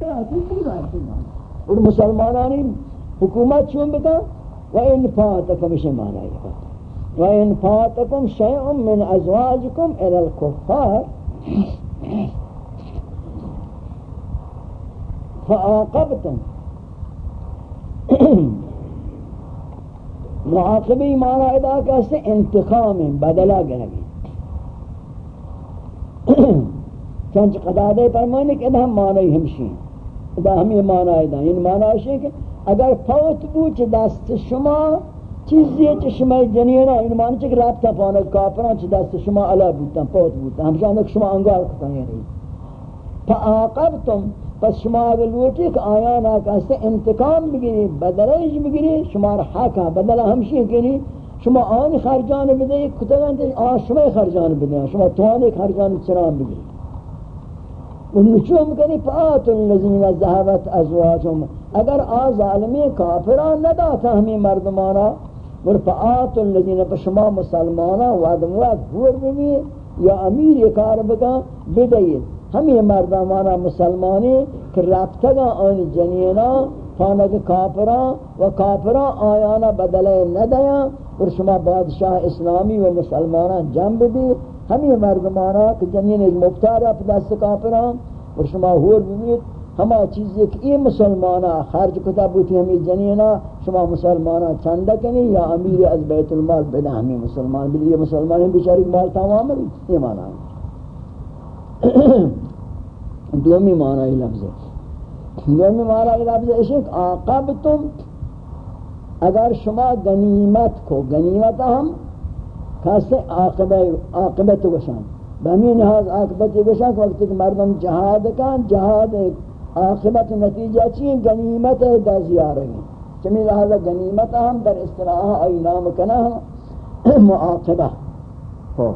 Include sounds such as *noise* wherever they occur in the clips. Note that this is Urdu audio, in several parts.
اور مسلمانانی حکومت چون بکا و ان فاتکم ہے و ان فاتکم شیء من ازواجکم إلى الكفار فعاقبتم معاقبی مانا ادا کہتے انتقام بدلہ گرگی. چنچ قدادے فرمانے کہ ادھا معنی ہمشی با همین معنی دن این معنی ہے کہ اگر فوت بود چه دست شما چیزیه چه شما یعنی جنینا این معنی چه رابطه پانه کافران چه دست شما علا بودن فوت بودن. همشان شما انگار کتن یعنی. فعاقبتم پس شما اگر لوٹی که آیا ناکسته انتقام بگیری بدلش بگیری شما را حق بدل همشی کنی یعنی شما آن خرجان بده کتن آن شما خرجان بده شما توانی خرجان چرا بگیری؟ ونچوم کنی پات الذین ذهبت ازواجهم اگر آ ظالمی کافران نداتا ہمیں مردمانا، ور پات الذین پشما مسلمانا، وعد مواد ہور بھی یا امیر یہ کار بکا بدید ہمیں مردمانا مسلمانی کہ رابطگا آنی جنینا فانک کافران و کافران آیانا بدلے ندیاں اور شما بادشاہ اسلامی و مسلمانان جنب بھی همی مردمانا که جنین از مفتار په دست کافران و شما هور بمید همه چیزی که این مسلمانا خرج کتا بودی همی جنینا شما مسلمانا چنده کنی یا امیر از بیت المال بده همی مسلمان بلی مسلمان هم بیچاری مال تمام بلی یه معنی ہے دومی معنی لفظه. دومی معنی لفظه. اشک آقابتم اگر شما گنیمت کو غنیمت هم ہم کاسے عاقبت گشان بہمی نحاظ عاقبت گشان کہ وقت مردم جہاد کان جہاد عاقبت نتیجہ چیئے غنیمت ہے دا زیارہ ہیں چمی لہذا غنیمت ہم در استراحہ آئی نام کنا ہم معاقبہ ہو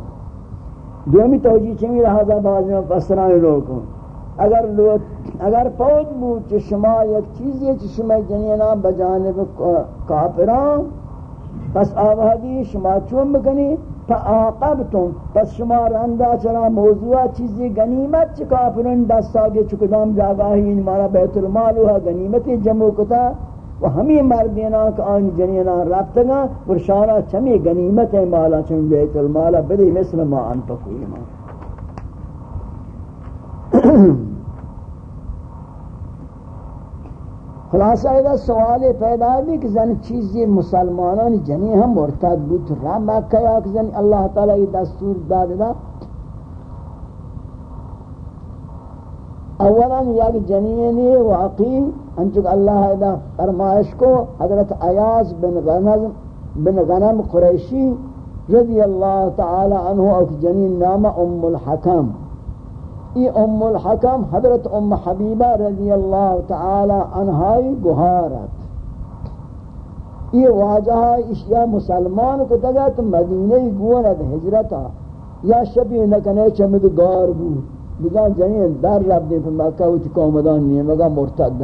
دومی توجیہ چمی لہذا بعض میں فسران لوگوں اگر لوگ اگر فوج بود چھ شما یک چیزی چھ شما جنینا بجانب کافران پس آوہدی شما چون بکنی فآقبتم پس شما رندہ چرا موضوع چیزی غنیمت چھ کافران دست آگے چکدام جاگاہی ان مارا بیت المال ہوا غنیمت جمع کتا؟ و ہمیں مردینا کہ آن جنینا رفتگا، ورشانا چمی غنیمت مالا چمی بیت المالا بلی مثل ما انتقوی مالا *clears throat* خلاصہ اذا سوال پیدا بھی کہ زن چیزی مسلمانان جنی ہم مرتد بود را مکہ یا کہ زن اللہ تعالی یہ دستور داد دا. اولا یک جنینی واقعی، انچک اللہ اذا فرمائش کو حضرت عیاض بن غنم بن غنم قریشی رضی اللہ تعالی عنہ اوک جنین نام ام الحکم. ای ام الحکم حضرت ام حبیبہ رضی اللہ تعالی عنہائی گہارت۔ ای واجہ اشیاء مسلمان کو تگت مدینہ گوند حجرتا، یا شبی نکنے چمد گار بود۔ بگان جنین در رب دیں پر مکہ ہوتی قومدان نہیں مگا مرتد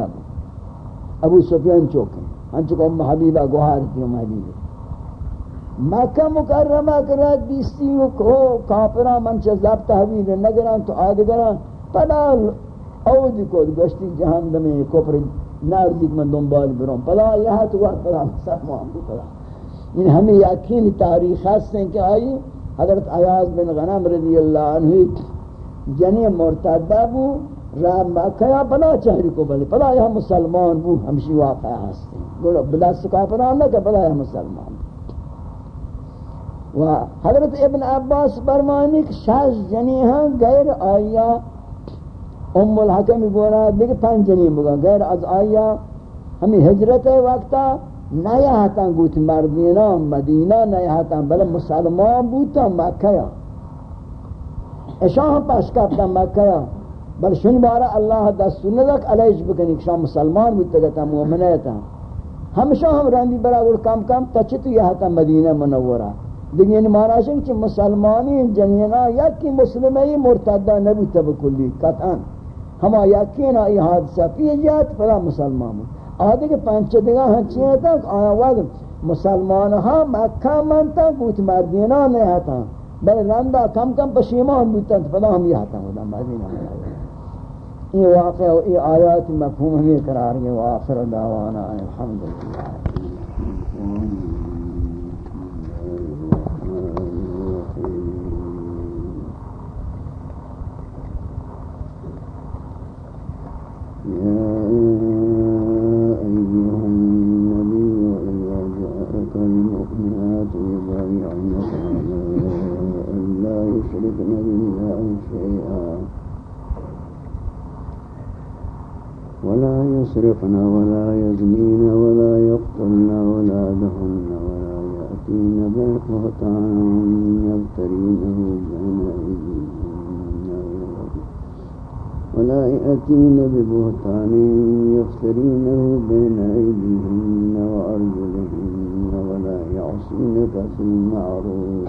ابو سفیان چوکیں ہنچک ام حبیبہ گہارتی ام حبیبہ۔ مکہ مکرمہ کرد بیستی و کو کافران من چه زب تحویل نگران تو آدگران پدا اودی کود گشتی جہندم کفر نارزی من دنبال برون پدا یہاں تو وقت پدا مسلمان بھی پدا این ہمیں یقین تاریخ ہستیں کہ آئی حضرت عیاض بن غنم رضی اللہ عنہ جنی مرتدہ بو راہ مکہ یا پدا چہری کو بلے پدا یہاں مسلمان بو، ہمشی واقع ہستیں بلا سکافران نہ کہ پدا یہاں مسلمان۔ و حضرت ابن عباس فرمانی کہ شاش جنی ہاں غیر آیا ام الحکم بولا دیکھ پانچ جنی بگا غیر از آیا ہمیں حجرت وقتا نیا ہاتا گوت مردینہ مدینہ نیا ہاتا بلے مسلمان بوتا مکہ اشاہ ہم پاس کافتا مکہ بل شن بارا اللہ دستور ندک علیج بکنی کہ شاہ مسلمان بوتا گتا مومنیتا ہمشہ ہم راندی برا کم کم تچتو یہ ہاتا مدینہ منورہ دیکھ یعنی معنی ہے کہ مسلمانی جنینا یکی مسلمی مرتدہ نبی تب کلی، قطعا. ہما یکی نا ای حادثہ پی جات فلا مسلمان بود. آدھے کہ پانچ دگاہ ہنچی ہیں تک آیا وقت مسلمان ہاں مکہ منتا گوت مردینا نہیں ہتا بل رندہ کم کم پشیمان بودتا فلا ہم یہ ہتا ہوتا مدینہ یہ واقع و یہ آیات مفہوم ہمیں قرار گئے وآخر دعوانا الحمدللہ يسرقن ولا يزنين ولا يقتلن أولادهن ولا يأتين ببهتان يفترينه بين أيديهن ولا يأتين ببهتان يفترينه بين أيديهن وأرجلهن ولا يعصينك في المعروف.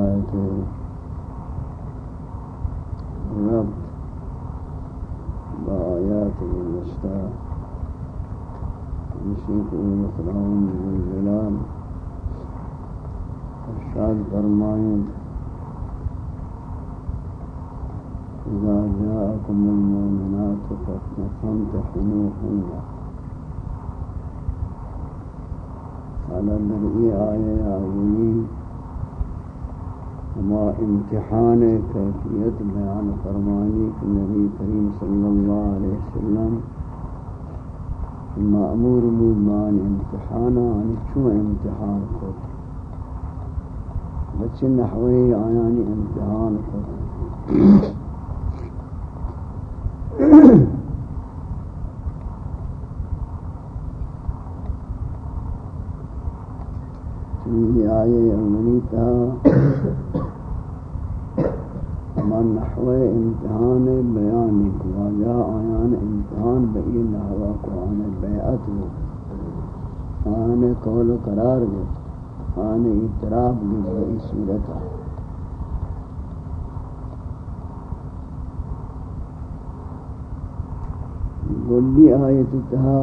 آياته. ربط بآياته المشتاة يشيك يخلعون بالظلام ارشاد فرمائیں إذا جاءكم المؤمنات فامتحنوهن على النبي آية يا أولين ہما امتحان کیفیت بیان فرمانی کہ نبی کریم صلی اللہ علیہ وسلم معمور مودمان امتحانا عن چو امتحان کو بچے نحوی آیانی امتحان کو یہ آئے امنی تھا امتحان بیان کو واجہ آیان امتحان بئی نحو قرآن بیعت ہو۔ آن قول قرار گئے آن اعتراف گئے بئی صورتا گلی آیت تہا۔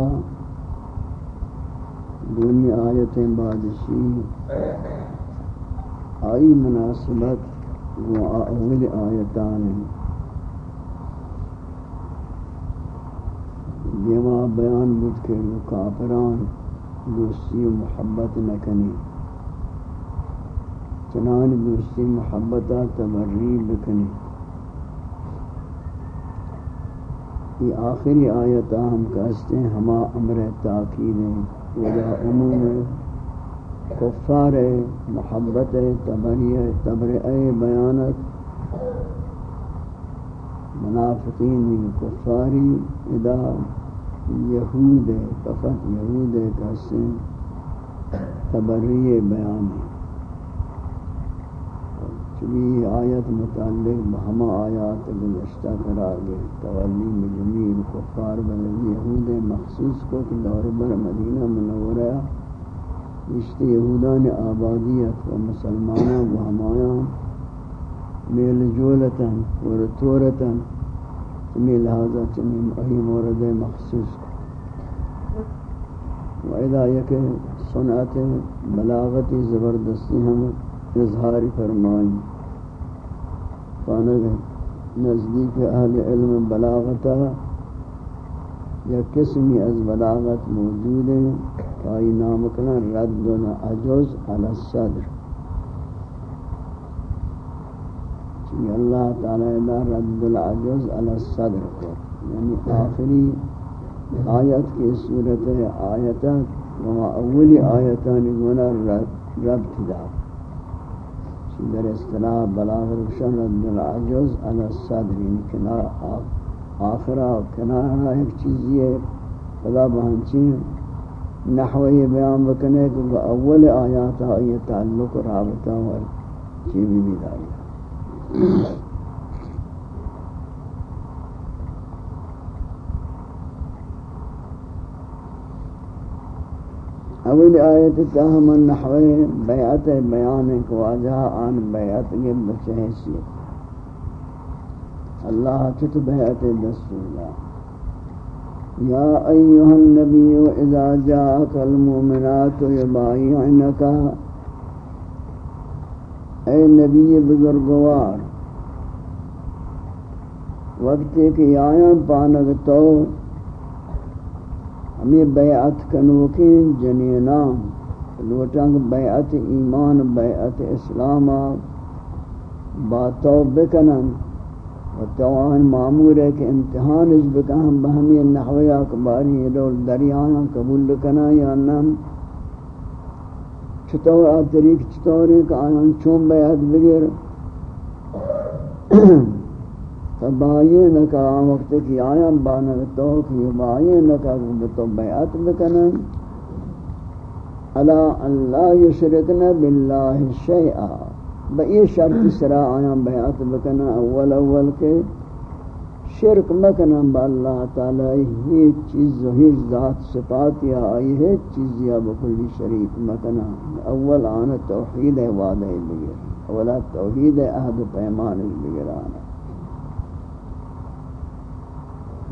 دونی آیتیں بادشی۔ آئی مناسبت۔ وہ اول آیتان۔ ہیں دیما بیان بود کہ کافران دوستی و محبت نکنی. چنان دوستی محبت تبری بکنی. یہ آخری آیتہ ہم کہتے ہیں ہما امر تاکید ہیں وجہ عموم ہے کفار محبت تبری تبرئ بیانت. منافقین کفاری ادا یہود فقط یہود کسن تبری بیان چلی آیت متعلق بہما آیات گزشتہ کرا گئے تولی مجمیر کفار بلدی یہود مخصوص کو کہ دور بر مدینہ منورہ۔ رشتے یہودان آبادیت و مسلمانوں و ہمایاں میل جولتاً و رطورتاً میل لہذا چنین اہی مورد مخصوص و اذا یک سنعت بلاغتی زبردستی ہم اظہاری فرمائیں۔ پانک نزدیک اہل علم بلاغتا یا قسمی از بلاغت موجود ہیں۔ آئی نام کنا رد عجز علی الصدر۔ چی اللہ تعالی دا رد العجز علی الصدر کو یعنی آخری آیت کی صورت آیتا وما یعنی اولی آیتان گونا رد دا در اصطلاح بلاغ روشن رد العجز علی الصدر یعنی کنا آخرہ کنارہ ایک چیزی ہے خدا بہنچی نحوی بیان بکنے کہ اول آیات آئی تعلق رابطہ اور چیزی بھی داری اول آیت تاہم النحوی بیعت بیان کو واجہ آن بیعت کے بچے حیثیت۔ اللہ چت بیعت دستورا۔ یا ایوہ النبی اذا جاءک المؤمنات یبائعنک اے نبی بزرگوار، وقت ایک آیاں پانک تو، ہمیں بیعت کنوکی جنینام لوٹنگ بیعت ایمان، بیعت اسلام با بکنن، و توان معمور ہے کہ امتحان اس بکہم بہمی نحوی اکباری دول دریانا قبول لکنا یا نم چطور آتریک چطور ہے کہ آیان چون بیعت بگر فباینک آن وقت کی آیا بانک تو کی بایینک تو بیعت بکنن. الا اللہ یشرکن باللہ شیئا. بئی شرط سرا آیا بیعت بکنن اول اول کے شرک مکنن با اللہ تعالی، ہیچ چیز و ہیچ ذات صفات یا آئی، ہیچ چیز یا بکلی شریک مکنن اول آنا توحید وعدہ بگر، اولا توحید عہد پیمان بگر آنا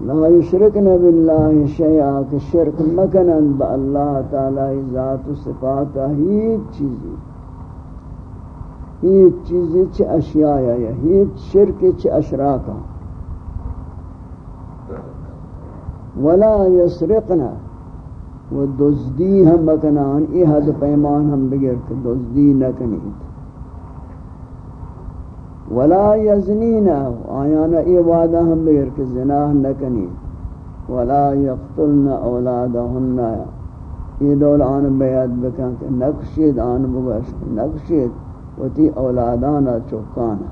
لا يشركن بالله شيئا کہ شرک مکنن با اللہ تعالی ذات و صفات ہی چیزی. ہی چیزی چھ اشیاء یا ہی شرک چھ اشراکا. ولا يسرقنا و دزدی ہم مکنان ای حد پیمان ہم بگر کہ دزدی نہ کنید ولا یزنینا، آیانا ای وعدہ ہم بگر کہ زناہ نکنی ولا یقتلن اولادہن ای دول آن بیعت بکن کہ نقشید آن بگوش نقشید و تی اولادانا، چوکانا.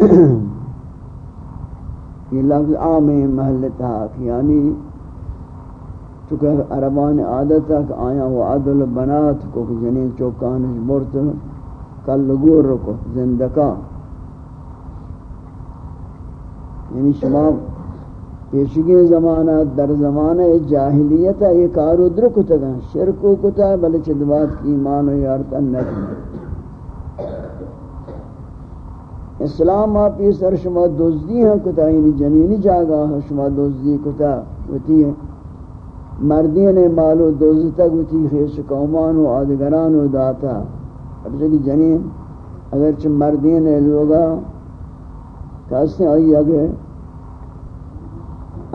*clears throat* یہ لفظ عام محل تحاک یعنی چونکہ عربان عادت ہے کہ آیا وہ عدل بنات کو جنین چوکانش برت کل گور رکو زندکا یعنی شما پیشگی زمانہ، در زمانہ جاہلیت یہ کارو درکتا گا شرکو کتا بلے چدبات کی ایمان و یارتا نکن۔ اسلام آپ یہ سر شما دوزدی ہیں، کتا یعنی جنینی جاگا شما دوزدی کتا ہوتی ہے مردین مالو دوزتا گتی خیش قومان و آدگران و داتا۔ اب جگہ جنین، اگرچہ مردین لوگا کہتے ہیں آئی اگر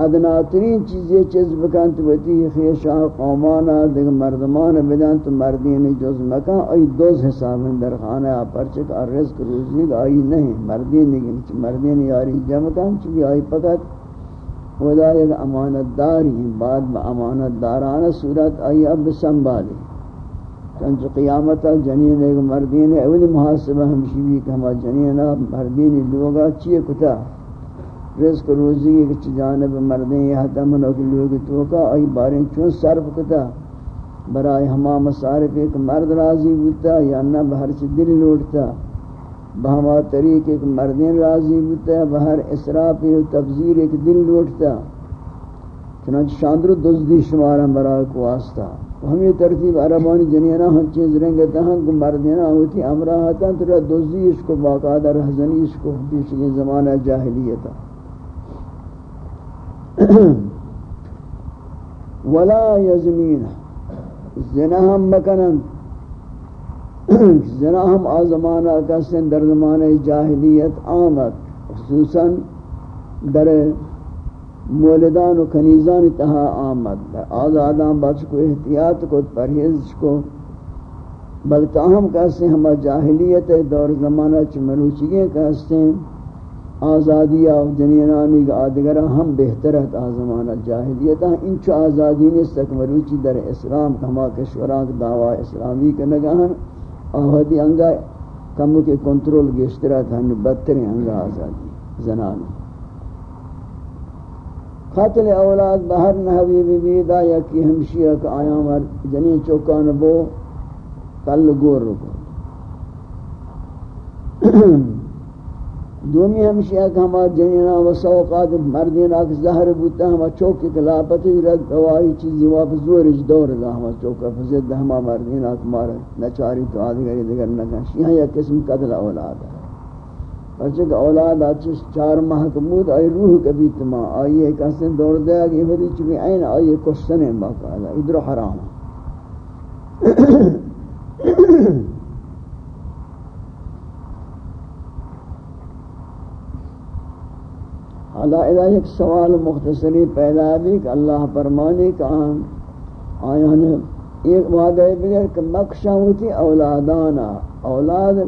ادناترین چیزیں چیز بکن تو بتی خیشہ قومانا دیکھ مردمان بدن تو مردین یعنی جز مکان آئی دوز حساب در خانہ پرچک اور رزق روزی آئی نہیں مردین نہیں مردین یاری جمع کن چلی آئی پکت. ودا ایک امانت داری بعد با امانت دارانہ صورت آئی اب سنبھالی چنچ قیامت جنین ایک مردین اولی محاسبہ ہمشی بھی کہ ہما جنین مردین لوگا چیئے کتا؟ رزق روزی کچھ جانب مردین یہ حتم لوگ لوگ توکا آئی باریں چون صرف کتا برای ہما مصارف ایک مرد راضی بوتا یا نہ بہر سے دل لوٹتا بہما طریق ایک مردین راضی بوتا بہر اسراف و تبذیر ایک دل لوٹتا چنانچہ شاندر دزدی شمارا برای کو واسطہ ہم یہ ترتیب عربانی جنینا ہم چیز رنگ تہاں کو مردینا ہوتی امرہ ہتا تو دوزی اس کو باقاعدہ رہزنی اس کو بیش زمانہ جاہلیتا *clears throat* ولا یزنین زنا ہم مکنن *clears throat* زنا ہم آزمانہ کسن در زمانہ جاہلیت آمد خصوصا در مولدان و کنیزان تہا آمد آزادان بچ کو احتیاط کو پرہیز کو بل تاہم کہتے ہیں ہمیں جاہلیت دور زمانہ چ کہتے ہیں آزادی و جنینانی کا آدگرہ ہم بہتر ہے تا زمانہ جاہلیت انچو آزادی نے سک مروچی در اسلام ہما کشوران دعوی اسلامی کا نگاہن آہدی انگا کمو کے کنٹرول گشترہ تھا، بدتر انگا آزادی زنانی قتل اولاد بہر نحوی بیدا یا کی ہمشیہ کا آیا مر جنین چوکان بو کل گور رکو دومی ہمشیہ کہ ہما جنینہ و سوقات مردینہ کہ زہر بوتا ہما چوکی کلاپتی رد دوائی چیزی واپس زورج دور گا ہما چوکا فزد ہما مردینہ کہ مارا نچاری تو آدھگری دگر نگنش۔ یہاں یک قسم قتل اولاد ہے۔ کہ اولاد آچش چار ماہ کمود آئی روح کبھی تما۔ آئیے کسن دور دیا کہ یہ چکی این آئیے کشتن ہے باقاعدہ ادھر حرام۔ حالا اذا ایک سوال مختصری پیدا بھی کہ اللہ فرمانے کا آیا نے ایک وعدہ بگر کہ مکشہ ہوتی اولادانا اولاد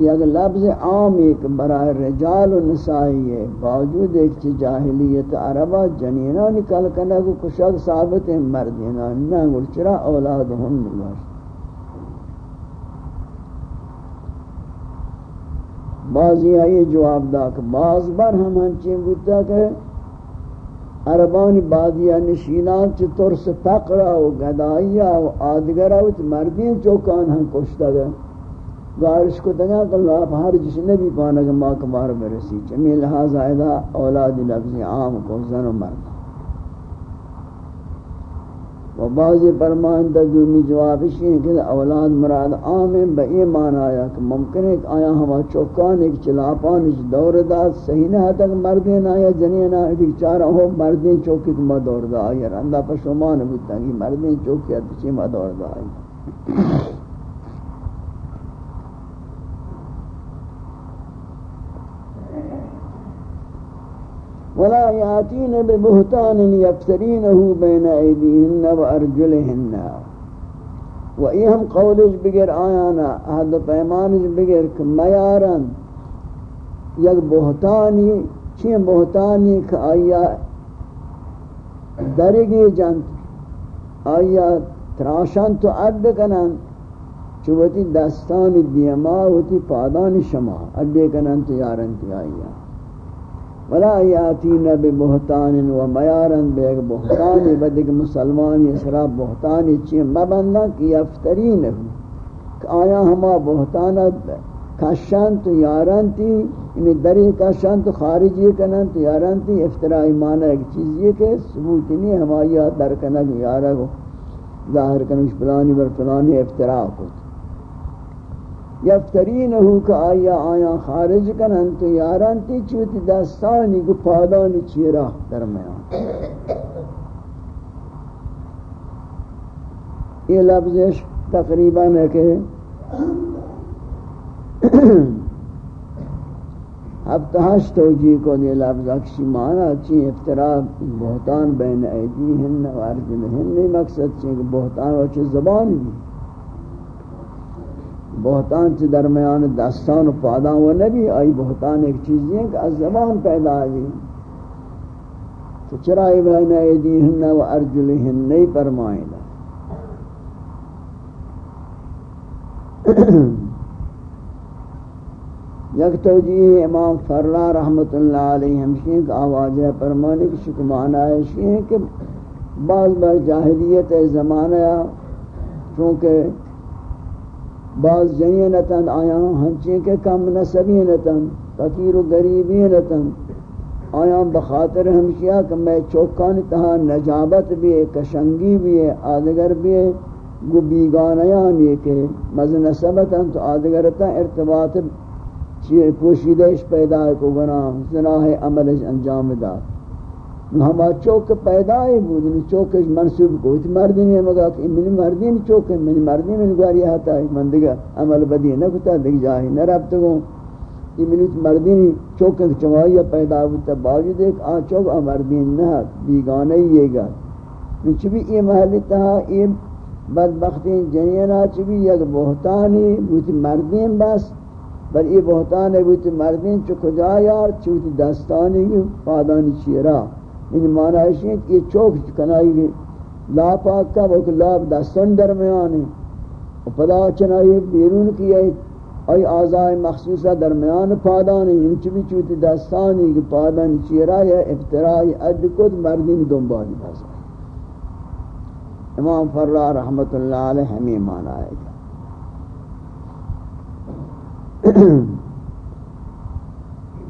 یک لفظ عام ایک برای رجال و نسائی ہے، باوجود ایک چی جاہلیت عربہ جنینہ نکل کنا کو کشک ثابت ہیں، مردینہ نہ گرچرا اولاد ہم نگوش بعضی آئی جواب دا کہ بعض بار ہم ہنچیں گوتا کہ عربانی بادیا نشینان چی ترس فقرہ و گدائیہ و آدگرہ و مردین چوکان ہم کشتا گئے۔ گارش کو دگا کہ اللہ آپ ہر جس نبی پانا کہ ماں کمار برسی چمی لہذا آئیدہ اولاد لفظ عام کو زن و مرد۔ و بعضی فرمان در دومی جوابش ہیں کہ اولاد مراد عام ہیں با یہ معنی آیا کہ ممکن ہے کہ آیا ہوا چوکان ایک چلاپان ایک دور دا صحیح نہ تک مردین آیا جنین آیا دیکھ چارہ ہو مردین چوکی کما دور دا آیا۔ رندہ پر پشمان بودتا کہ مردین چوکی اتچی ما دور دا آیا۔ ولا ياتين ببهتان يفترينه بين ايديهن وارجلهن وإيهم قولش بغير آيانا، هذا پیمانش بغير كميارا یک بہتانی چین بہتانی کہ آیا درگی جنت. آیا تراشن تو عد کنن. چوتی دستان دیما ہوتی پادان شما. اڈے کنن تو یارن تی آیا ولا یاتین ببہتان و میارن بے بہتان بدک مسلمان اسرا بہتان چی مبندہ کی افترین کہ آیا ہما بہتان کشان تو یاران تی یعنی دری کشان تو خارجی کنن تو یاران تی، افترائی معنی ایک چیز یہ کہ ثبوت نہیں ہمائی در کنن یارا کو ظاہر کنش پلانی بر پلانی افتراء کو یفترینہو کہ آیا آیا خارج کنن تو یاران تی چوتی دستانی کو پادانی چیرا درمیان۔ یہ لفظش تقریباً ہے کہ ہفتہش توجیہ کو دے لفظ اکشی معنی چی افتراء بہتان بین ایدیہن و ارجلہن نہیں مقصد چی کہ بہتان وچی زبان بھی۔ بہتان چ درمیان دستان و پادان و نبی آئی بہتان ایک چیز ہے کہ از زبان پیدا ہوئی تو چرائی بین ایدیہن و ارجلہن نہیں فرمائیں یک توجیہ امام فرلا رحمت اللہ علیہ ہمشین کا آواز ہے فرمانے کی شکمانہ ہے کہ بعض بار جاہلیت زمانہ چونکہ بعض جنینتن آیا ہنچین کے کم نسبینتن فقیر و غریبینتن آیا بخاطر ہمشیا کہ میں چوکان تہا نجابت بھی ہے کشنگی بھی ہے آدگر بھی ہے گو بیگانیان یہ کہ مز نسبتن تو آدگرتا ارتباط پوشیدش پیدا کو گناہ، زناہ عملش انجام دا ہما چوک پیدا ہے بود یعنی چوکش منصوب کو۔ ات مردی نے مگا کہ من مردی نے چوک من مردی میں گاری ہتا ہے۔ من دیگا عمل بدی نہ کتا دیگ جاہی نہ رب تو یہ منت مردی نے چوک چوائی پیدا ہوتا باوجود ایک آ چوک آ مردی نہ بیگانہ یہ گا چ بھی یہ محل تھا یہ بدبختی جنینا چ بھی یک بہتانی بود، مردی بس۔ بل یہ بہتان ہے بود، مردی چ کجا یار چوت دستانی پادانی چیرا این معنی ہے کہ یہ چوک کنائی لا پاک کا وہ لاب دستن درمیان ہے پدا چنائی بیرون کی ہے ای آزای مخصوصہ درمیان پادانی. انچ بھی چوتی دستانی کہ پادانی چیرا یا افترائی اد کد مردین دنبالی بس امام فرہ رحمت اللہ علیہ ہمیں مانا ہے۔ *clears throat*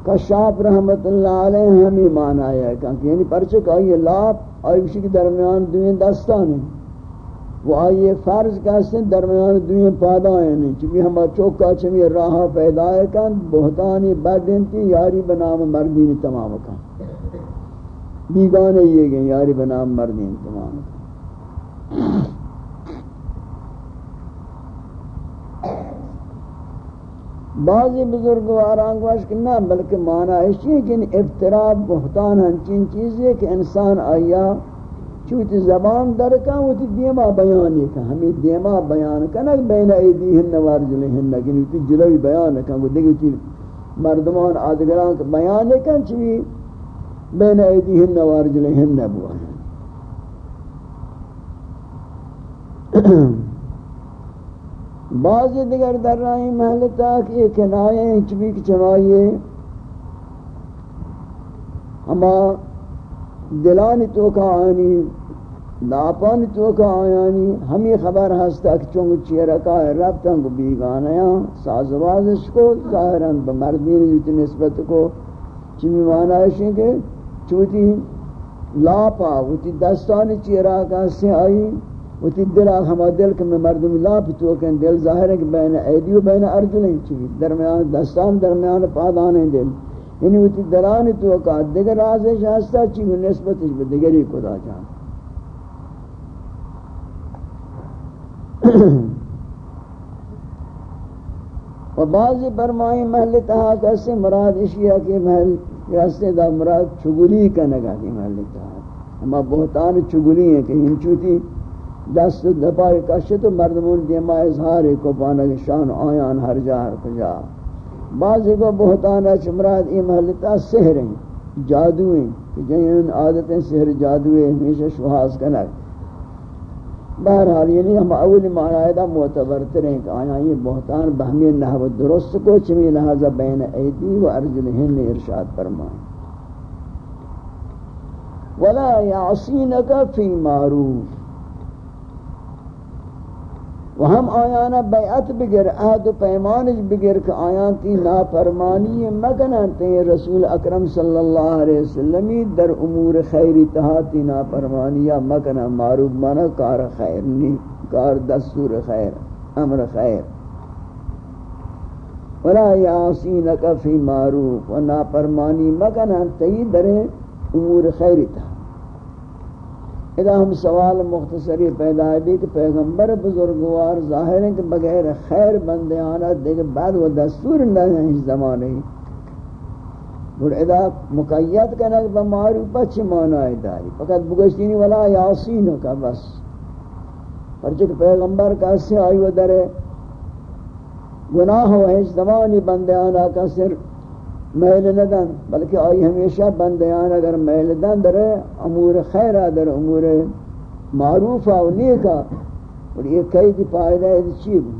کشاپ رحمت اللہ علیہ ہمیں مانا ہے یعنی کہ یعنی پرچک آئی لاپ آئی بشی کے درمیان دوین دستانی وہ آئیے فرض کا سن درمیان دوئیں پادائیں نہیں، چونکہ ہم چوکا چمی راہ پیدا ہے کن، بہتانی بردنتی یاری بنام مردین تمام کن۔ بیگانے یہ گئے، یاری بنام مردین تمام کن۔ بعضی بزرگ واران گوش کہ نہ، بلکہ معنی ہے کہ یعنی افتراب بہتان ہنچین چیز ہے کہ انسان آیا چوتی زبان در کن و تی دیما بیانی کن ہمیں دیما بیان کنک بین ایدیہن نوار جلہن نکنی یعنی تی جلوی بیان کن و دیکھ تی مردمان آدگران بیان کن چوی بین ایدیہن نوار جلہن نبوا بعضی دیگر در رہی محلتا کہ یہ کنائے ہیں چوی کچمائیے ہما دلانی تو کا آنی ناپانی تو کا آیانی ہمیں خبر ہستا کہ چونگ چیرہ کا ہے رب تنگ بیگانیاں سازوازش کو ظاہراً بمردین جوتی نسبت کو. چمی معنی ہے کہ چوتی لاپا، وتی دستانی چیرہ کا سے آئی وتی دل ہما دل کہ میں مردم لاپ تو کہ دل ظاہر ہے کہ بین ایدی و بین ارجلیں چوی درمیان دستان، درمیان پادانے دل۔ یعنی وہ درانی تو کا دیگر راز رازش ہستا چی نسبتش به دیگری خدا جان۔ و بعضی برمائی محل تہا کیسے مراد اشیاء کے محل راستے دا مراد چگلی کا نگا دی محل تہا اما بہتان چگلی ہے کہ ہنچوتی دست دپائی کشت و مردمون دیما اظہار کو پانک شان آیان ہر جا ہر کجا. بعضی کو بہتانا چمراد ای محلتا سحر ہیں، جادو ہیں، کہ جن عادتیں سحر جادو ہیں، ہمیشہ شہاز کنک. بہرحال یعنی ہم اول معنی معتبر تریں کہ آیا یہ بہتان بہمی نحو درست کو چمی لہذا بین ایدی و ارجلہن ارشاد فرمائیں ولا یعصینک فی معروف و ہم آیانا بیعت بگر، عہد و پیمانج بگر کہ آیان تی نافرمانی مکنن تی رسول اکرم صلی اللہ علیہ وسلمی در امور خیری تہاتی نافرمانی مکنن معروف مانا کار خیر نی، کار دستور خیر، امر خیر. ولا یعصینک فی معروف، و نافرمانی مکنن تی در امور خیری تہاتی اذا ہم سوال مختصری پیدا ہے کہ پیغمبر بزرگوار ظاہر ہیں کہ بغیر خیر بندے آنا دیکھ بعد وہ دستور نہ ہے اس زمانے اور اذا مقید کرنا کہ بمعروف اچھی معنی ہے داری۔ فقط بگشتینی ولا یاسین کا بس۔ پرچہ پیغمبر کا سے آئی و در گناہ ہو اس زمانی بندے آنا کا صرف میل ندن، بلکہ آئی ہمیشہ بندیان اگر میل دن در امور خیرہ در، امور معروفہ و نیکہ. اور یہ کئی دی فائدہ ہے چی بھی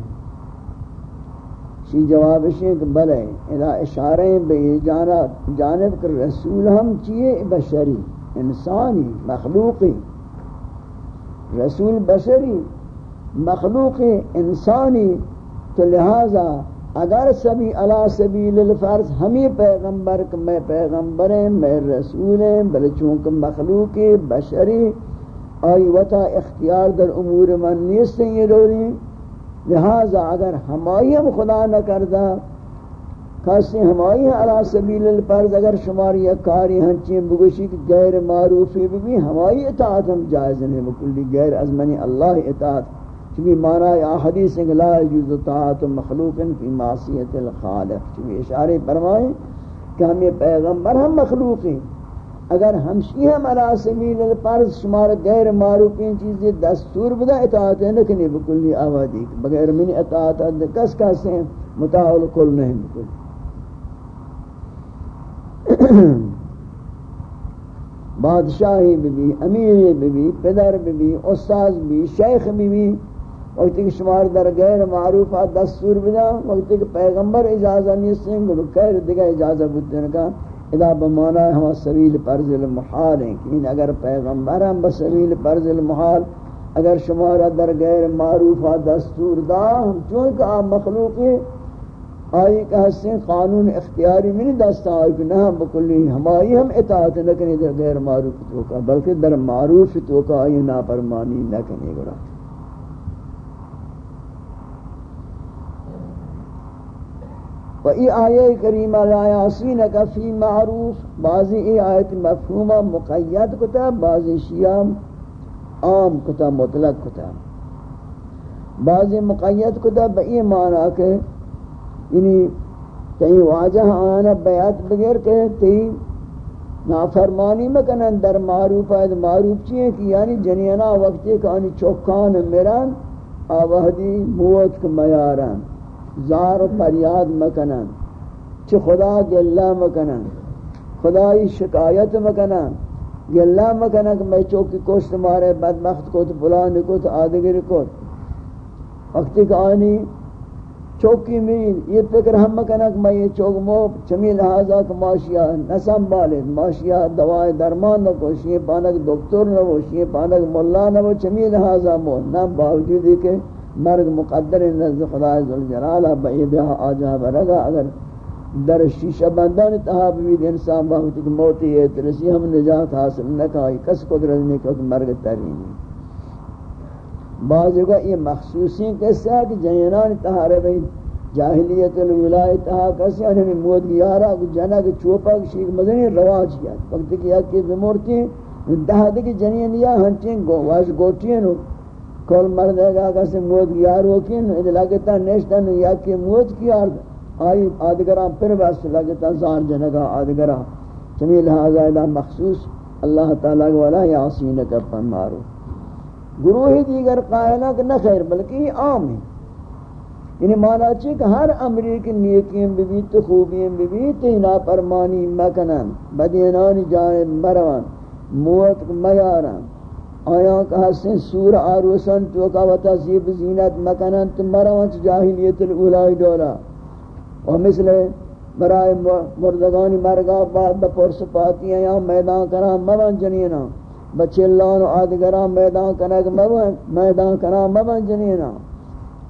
شی جواب ہے کہ بلے اذا اشاریں بے جانب کر رسول ہم چیئے؟ بشری، انسانی، مخلوقی. رسول بشری، مخلوقی، انسانی. تو لہذا اگر سبھی علا سبیل الفرض، ہمیں پیغمبر کہ میں پیغمبر ہیں میں رسول ہیں بلے چونکہ مخلوق بشری، آئی وطا اختیار در امور من نیستیں یہ دوری۔ لہذا اگر ہمائی ہم خدا نہ کردہ خاصی ہمائی علا سبیل الفرض، اگر شماری کاری ہنچیں بگوشی کہ غیر معروفی بھی ہمائی اطاعت ہم جائز نہیں بکلی غیر از منی اللہ اطاعت۔ چمی مانا یا حدیث لا یجوز طاعت مخلوق فی معصیت الخالق۔ چمی اشارے فرمائیں کہ ہم یہ پیغمبر ہم مخلوق ہیں۔ اگر ہمشی ہم علا سبیل الفرض، شمار غیر معروفین چیزیں دستور بدا اطاعت ہے نکنی بکلی آوادی بغیر من اطاعت ہے کس کس ہیں؟ متاع الکل نہیں بکلی بادشاہی بھی بھی امیر بھی بھی پدر بھی بھی استاذ بھی، شیخ بھی بھی۔ وقتی کہ شمار در غیر معروفات دستور بدا وقتی کہ پیغمبر اجازہ نہیں سنگ گلو خیر دیگا اجازہ بودن کا۔ ادا بمانا ہے ہم سبیل پرز المحال ہیں۔ کہ اگر پیغمبر ہم بسبیل پرز المحال، اگر شمار در غیر معروفات دستور دا، ہم چونکہ آپ مخلوقی آئی کہ حسین قانون اختیاری میں نہیں دستا، آئی کہ نہ ہم بکلی ہمائی، ہم اطاعت نہ کریں۔ در غیر معروف تو بلکہ در معروف تو آئی ناپرمانی نہ کریں۔ گرا و ای آیه کریمه لا یاسینک فی معروف، بعضی ای آیت مفهومه مقید کتا، بعضی شیعه عام کتا، مطلق کتا۔ بعضی مقید کتا با ای معنی کہ یعنی کہیں واجہ آنا بیعت بغیر کہتے نافرمانی مکنن، در معروف ہے معروف چیئے کہ یعنی جنینا وقتی کہ آنی چوکان مران آوہدی موت کے میاران زار و پریاد مکنن چھ خدا گلہ مکنن، خدای شکایت مکنن، گلہ مکنن کہ میں چوکی کوشت مارے، بدبخت کو تو بلان کو تو آدگر کو وقتی کہ آنی چوکی میں یہ فکر ہم مکنک میں یہ چوک مو چمی لحاظا کہ ماشیا نسم بالد ماشیا دوائے درمان نہ کو شیئے پانک دکتر نہ ہو شیئے پانک ملا نہ ہو چمی لحاظا مو نہ باوجود کہ مرگ مقدر نزد خدا ذوالجلال بعیدہ آجا برگا. اگر در شیشہ بندان تہا بید انسان باوجود کہ موتی ہے ترسی ہم نجات حاصل نہ کھائی کس قدرت نہیں کہ مرگ ترینی. بعض جگہ یہ مخصوصی کیسے ہے کہ جنینان تہارے بھئی جاہلیت الولایت تہا کیسے ہیں یعنی ہمیں موت گیارا جنہ کے چوپا کی شیخ مدنی رواج کیا وقت کی یاد کی بمورتی دہا دے کی جنین یا ہنچین گو واش گوٹین کل مردے گا کیسے موت گیار ہو کین ادھے لگتا نشتن یا کہ موت کی گیار آئی آدگران پھر بس لگتا زان جنگا آدگران چمی لہذا مخصوص اللہ تعالیٰ والا یاسینک اپن مارو۔ گروہ دیگر قائلہ کہ نہ خیر، بلکہ یہ عام ہے یعنی مانا چاہیے کہ ہر امری کی نیکیم بھی تو خوبیم بھی تینا پرمانی مکنن، بدینانی جانب مروان، موت میارن آیا کہ حسن سور آروسن تو کا و تذیب زینت مکنن تو مروان چا جاہلیت الاولائی دولا و مثل برائے مردگانی مرگا بعد بپرس پاتی ہیں یا میدان کرام موان جنینا۔ بچلان و آدگران میدان کنک میدان کنک مبن جنینا۔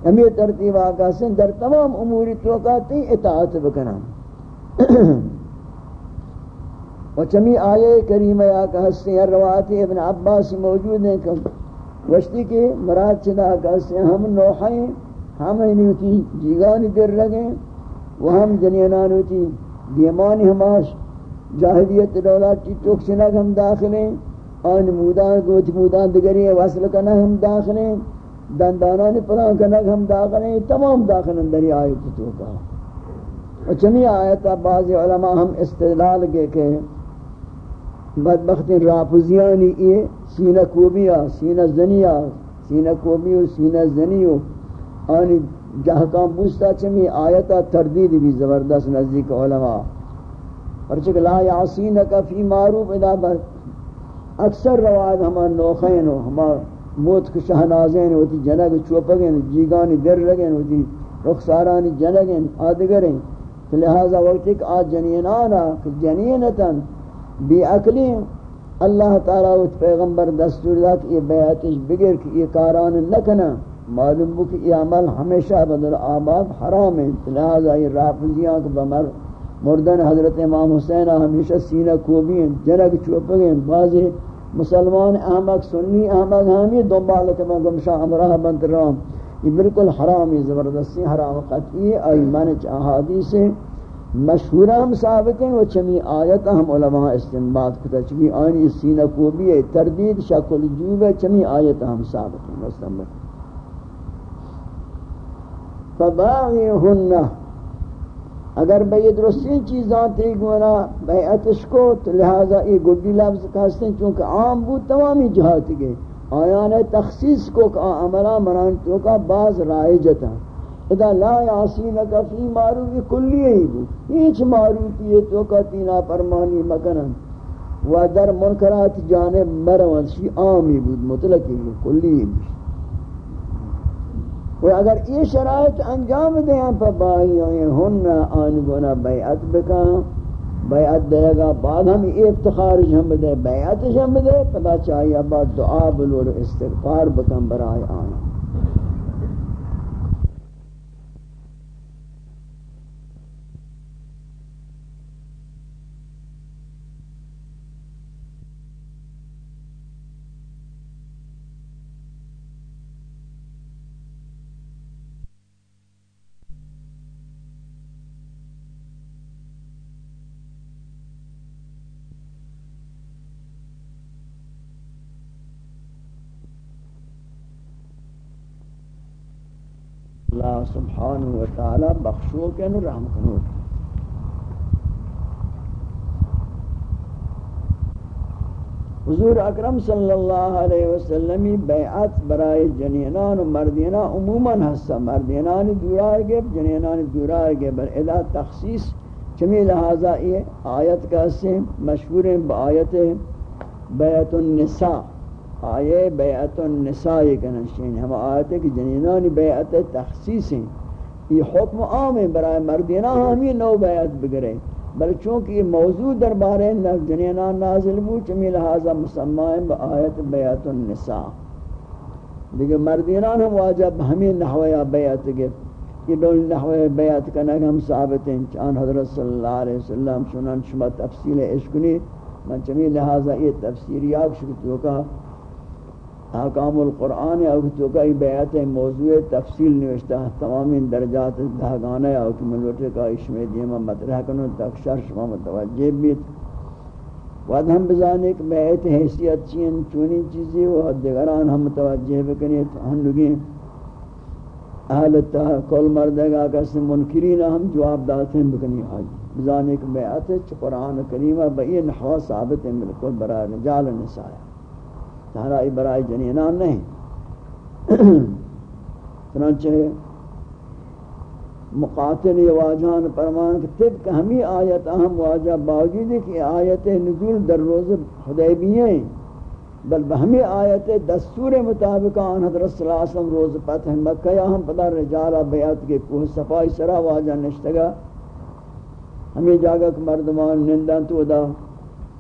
ہمی ترتیب آقا سن در تمام اموری توقعاتی اطاعت بکنن۔ و چمی آیے کریمہ آقا ہستے ہیں روایتی ابن عباس موجود ہیں کہ وشتی کے مراد چدا آقا ہستے ہم نوحیں ہم انیوتی جیگانی در لگیں و ہم جنینان ہوتی دیمانی ہماش جاہلیت دولات کی ٹوکسنک ہم داخلیں آن مودان گوچ مودان دگری وصل کنا ہم داخلیں دندانان پران کنا ہم داخلیں تمام داخلیں دری آیت تو کا۔ اور چمی آیت بعض علماء ہم استدلال کے کہ بدبخت رافضیانی یہ سینہ کوبیا سینہ زنیا سینہ کوبی و سینہ زنیو آنی جہکام بوستا چمی آیتا تردید بھی زبردست نزدیک علماء۔ پرچک لا یعصینک فی معروف ادا اکثر روایت ہما نوخین و ہما موت کے شہنازین ہوتی، جنگ چوپگین، جیگانی در لگین ہوتی، رخسارانی جنگین، آدگرین۔ لہذا وقت ایک آج جنینانا، کہ جنینتاً بی اکلی اللہ تعالیٰ اس پیغمبر دستور دا کہ یہ بیعتش بگر کہ یہ کاران نکنا معلوم ہو کہ یہ عمل ہمیشہ بدل آباد حرام ہے. لہذا یہ رافضیاں کو بمر مردن حضرت امام حسین ہمیشہ سینہ کوبی ہیں، جنگ چوپگیں بعضی مسلمان احمق سنی احمق ہمی دنبال کہ میں گمشا امرہ بنت رام یہ بالکل حرامی زبردستی حرام، قطعی آئی منچ احادیث مشہورہ ہم ثابت ہیں، وہ چمی آیت ہم علماء استنباد کتا چمی آئین سینہ کو بھی ہے، تردید شکل جوب ہے، چمی آیت ہم ثابت ہیں مستمر فباغی ہنہ اگر بے درستی چیزاں تے گونا بیعتش کو، تو لہذا یہ گڈی لفظ کہتے ہیں، چونکہ عام بود تمامی جہات گئے آیان تخصیص کو کہ عملہ مران تو کا بعض رائجتا ادا لا یاسینک فی معروف کلی ہی بود ہیچ معروفی ہے تو کا تینا پرمانی مکنن. و در منکرات جانب مروان شی عامی بود مطلقی بود، کلی بود. و اگر یہ شرائط انجام دیں پر بائی ہن آن گونا بیعت بکا بیعت دے گا، بعد ہم افتخار ہم دے بیعت ہم دے، پدا چاہیے بعد دعا بلور استغفار بکم برائے آنا. اللہ سبحانہ وتعالی بخشو کے نو رحم کنو حضور اکرم صلی اللہ علیہ وسلم بیعت برائے جنینان و مردینان، عموماً حصہ مردینان دورائے گے جنینان دورائے گے بل ادا تخصیص چمی لہذا یہ آیت کا حصے مشہور ہیں با آیت بیعت النساء۔ آئے بیعت النساء کنشین ہم آیت ہے کہ جنینان بیعت تخصیص ہیں یہ حکم عام ہے برای مردینہ ہمیں نو بیعت بگرے بل چونکہ یہ موضوع دربار جنینان نازل بو چمی لہذا مسمائیں با آیت بیعت النساء. دیکھیں مردینان ہم واجب ہمیں نحویہ بیعت گے یہ دول نحویہ بیعت کنگ ہم ثابت ہیں چان حضرت صلی اللہ علیہ وسلم سنن شما تفصیل عشقنی من چمی لہذا یہ تفسیریات شکتوں کا احکام القرآن او تو کئی بیعت موضوع تفصیل نوشتا تمام درجات دہگانا او کہ ملوٹے کا اشمی دیما مطرح کنو، تک شر شما متوجہ بیت۔ وعد ہم بزانے کہ بیعت حیثیت چین چونی چیزی و دیگران ہم متوجہ بکنی تو ہم لگیں۔ اہل کل مردگا کسی منکرین ہم جواب داتے ہیں بکنی آجی بزانے کہ بیعت قرآن کریمہ بئی نحوہ ثابت ہے ملکل برای نجال نسائے تہرائی برائے جنینان نہیں۔ *clears throat* چنانچہ مقاتل واجہان فرمان کہ طبق ہمیں آیت اہم واجہ باوجود ہے کہ آیت نزول در روز حدیبی ہیں، بل بہمی آیت دستور مطابق آن حضرت صلی اللہ علیہ وسلم روز فتح مکہ یا ہم پدر رجالہ بیعت کے کوہ صفائی سرا واجہ نشتگا۔ ہمیں جاگا کہ مردمان نندان تو دا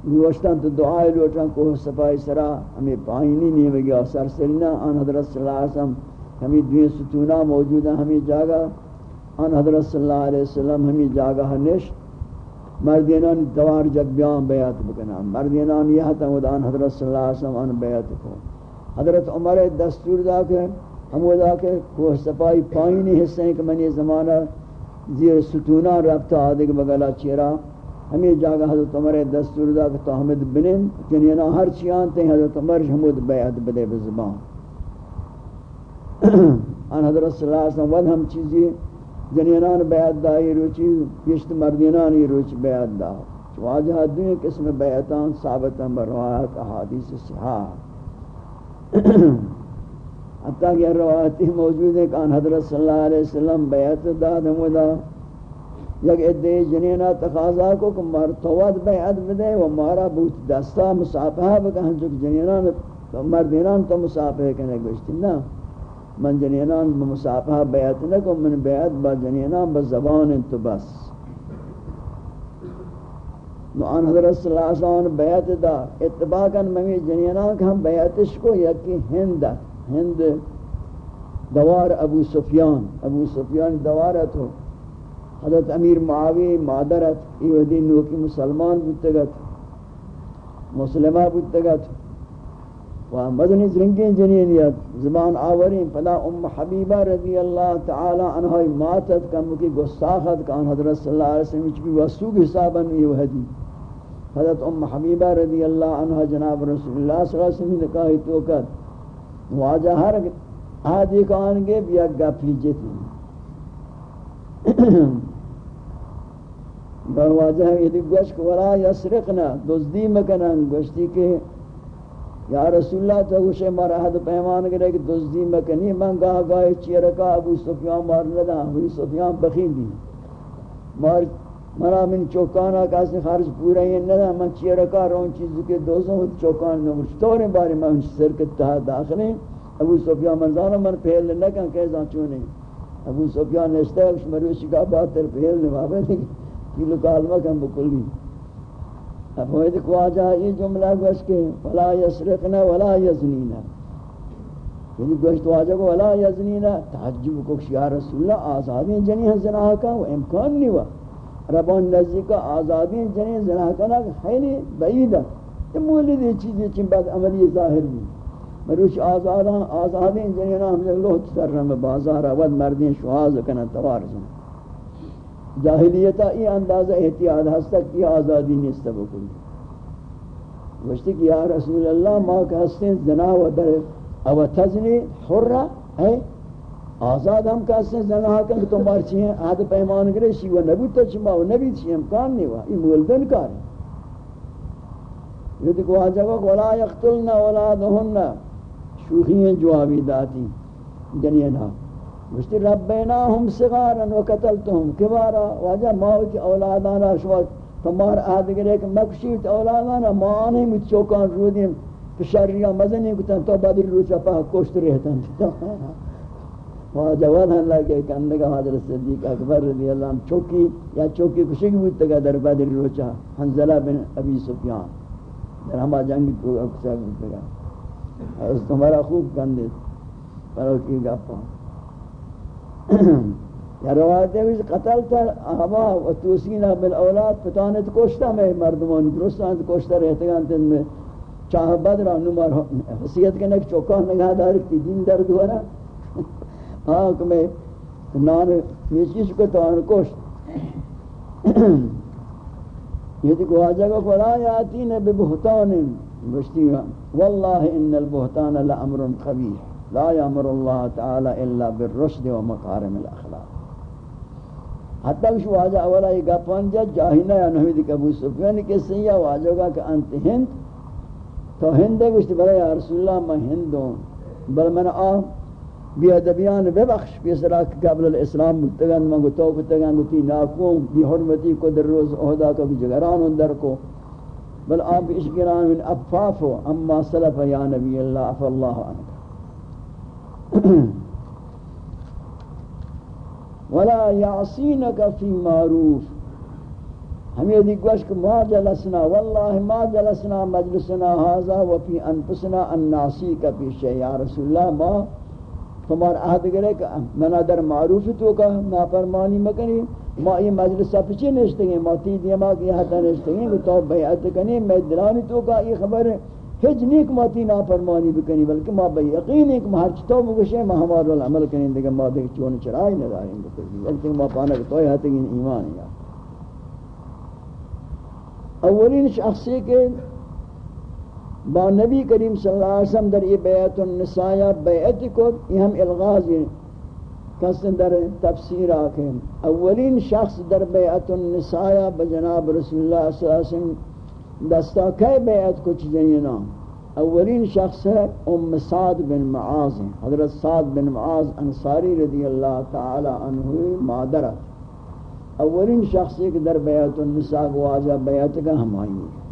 گوشتان تو دعائے لوٹان کو صفائی سرا، ہمیں پائنی نہیں بگیا، سر سرنا آن حضرت صلی اللہ علیہ وسلم، ہمیں دوئے ستونہ موجود ہیں، ہمیں جاگا آن حضرت صلی اللہ علیہ وسلم، ہمیں جاگا نش مردینان دوار جگ بیان بیعت بکنا مردینان یہ تا ودان حضرت صلی اللہ علیہ وسلم آن بیعت کو۔ حضرت عمر دستور دا کہ، ہم وہ دا کہ، کوہ صفائی پائنی حصہ ہیں کہ من زمانہ زیر ستونہ ربطہ آدھے بگلا چیرہ ہمیں جاگا حضرت عمر دستور دا کہ تو حمد بنن جنینا ہر چیان تے حضرت عمر حمود بیعت بدے بزبان ان حضرت صلی اللہ علیہ وسلم ود ہم چیزی، جنینان بیعت دا یہ روچی پیشت مردینان یہ روچ بیعت دا۔ واجہ دنیا قسم بیعتان ثابتا بروایت احادیث صحاح حتیٰ کہ روایتی موجود ہے کہ ان حضرت صلی اللہ علیہ وسلم بیعت دا دمو دا یک ادے جنینا تقاضا کو کہ مرتوت بیعت بدے و مارا بوت دستا مصافحہ بکہن جو جنینان مردینان تو مصافحہ کنے گوشتی. نا من جنینان بمصافحہ بیعت نہ کو من بیعت با جنینان با زبان تو بس. نو آن حضرت صلی اللہ علیہ وسلم بیعت دا. اتباقا میں جنینان کہ ہم بیعتش کو. یکی ہند ہند دوار ابو سفیان. ابو سفیان دوارت ہو حضرت امیر معاوی مادرت، ای ودی نوکی مسلمان بودتگت، مسلمہ بودتگت، و مدنی زرنگین جنینیت زبان آورین، پدا ام حبیبہ رضی اللہ تعالی عنہی ماتت کم کی گستاخت کان حضرت صلی اللہ علیہ وسلم چکی وسوق حسابا ای وحدی. حضرت ام حبیبہ رضی اللہ عنہ جناب رسول اللہ صلی اللہ علیہ وسلم نکاہی توکت. واجہ ہر آدھی کانگے بیا گپی جتی. برواجہ یہ گوشت ورا یسرقنا، دزدی مکنن. گوشتی کہ یا رسول اللہ تو گوشے مارا حد پیمان کرے کہ دزدی مکنی. من گاہ گاہ چیرکا ابو سفیان مار لدا ابو سفیان بخین دی مار مرا من چوکانا کاسی خارج پورا یہ ندا من چیرکا رون چیز کے دوزوں چوکان میں مشتور بارے میں سرکت تہا داخلیں ابو سفیان منزانا من پہل نکن کیسا چونے ابو سفیان نشتا ہے کا بات تر پہل نوابے نہیں کیلو کالمہ کم بکلی اب وہ دیکھ واجہ یہ جملہ گوش کے، ولا یسرقنا ولا یزنینا یعنی گوشت واجہ کو ولا یزنینا تحجب کو یا رسول اللہ، آزادی جنی ہیں زناہ کا، وہ امکان نہیں ہوا۔ ربان نزدیک آزادی جنی زناہ کا خیلی بعید ہے۔ یہ مولد یہ چیزیں چن بعد عملی ظاہر بھی مروش آزادان آزادین جنینا ہم لوگ لوت سر رہا بازار اول مردین شواز کنا توار جن جاہلیتا ای اندازہ احتیاط ہستک کی آزادی نیست بکل گوشتی کہ یا رسول اللہ، ما کہ ہستیں زنا و در او تزنی حرہ ہے۔ آزاد ہم کہتے ہیں زنا کہ تمہار چیئے آدھ پیمان کرے شی و نبی تو چما و نبی چیئے امکان نہیں ہوا۔ یہ مولدن کار ہے۔ یہ دیکھو آجا کو ولا یقتلنا ولا اولادہن شوخی جوابی داتی یعنی جنینا مشتی ربینا ہم صغارا و قتلتهم کبارا، واجہ موت اولادانا شما تمہار آدگر ایک مکشیت اولادانا مانے مت چوکان رو دیم پشریاں مزنی کتن، تو بدر روچا پاہ کوشت رہتن۔ *laughs* واجہ ودھن لگے کہ اندگا حضرت صدیق اکبر رضی اللہ عنہ چوکی، یا چوکی کشک بودتا گا در بدر روچا حنزلہ بن ابی سفیان۔ در ہما جنگی کو اکسا بودتا گا از تمہارا خوب کندے پرو کی گپا۔ یا روایت ہے قتل تر آبا و توسینا بالاولاد پتانت کوشتا میں مردمانی درستان کوشتا رہتے گا انتن میں چاہ بدرہ نمار حسیت کے نک چوکان نگاہ دارکتی دین درد ہوا نا ہاں کہ میں نان یہ چیز کو تو آن کوشت یہ تو آجا کو لا قرآن آتین ببہتان گشتی واللہ ان البہتان لامر خبیح لا یامر اللہ تعالی الا بالرشد و مقارم الاخلاق. حتی کہ واجہ اولا یہ گپان جا جاہینا یا نحوید کبو سفیانی کے سیاہ واجہ گا کہ انت ہند، تو ہند ہے گوشتی بلے یا رسول اللہ میں ہندوں بل من آم بی ادبیان ببخش، بی سراک قبل الاسلام متگن من منگو تو کتگن گتی ناکون بی حرمتی کو در روز اہدا کا بھی جگران اندر کو بل آپ اشگران من افافو اما صلف یا نبی اللہ عفا اللہ عنہ *clears throat* ولا يعصينك في معروف. ہم یہ دیکھوش کہ ما جلسنا، واللہ ما جلسنا مجلسنا هذا وفي انفسنا الناسی کا پیشے یا رسول اللہ، ما تمہار عہد کرے کہ منا در معروف تو کا نافرمانی مکنی ما یہ مجلس پچے نشتے ہیں ما تی دیما کی ہتا نشتے ہیں کہ تو بیعت کنی میں دلانی تو کا یہ خبر ہے ہج نیک ما تی نافرمانی بکنی بلکہ ما بے یقین ایک ما ہر مگشے ما ہمارا عمل کریں دیگا ما دیکھ چون چرائی نہ داریں بکنی بلکہ ما پانا کہ تو یہ ہتا ایمان ہے اولین شخصی کے با نبی کریم صلی اللہ علیہ وسلم در یہ بیعت النساء بیعت کو یہ ہم الغاز کسن در تفسیر آکھیں۔ اولین شخص در بیعت النساء بجناب رسول اللہ صلی اللہ علیہ وسلم دستا کئی بیعت کچھ جنینا اولین شخص ہے ام سعد بن معاذ، حضرت سعد بن معاذ انصاری رضی اللہ تعالی عنہ مادرت اولین شخص ایک در بیعت النساء واجہ بیعت کا ہمائی۔ ہے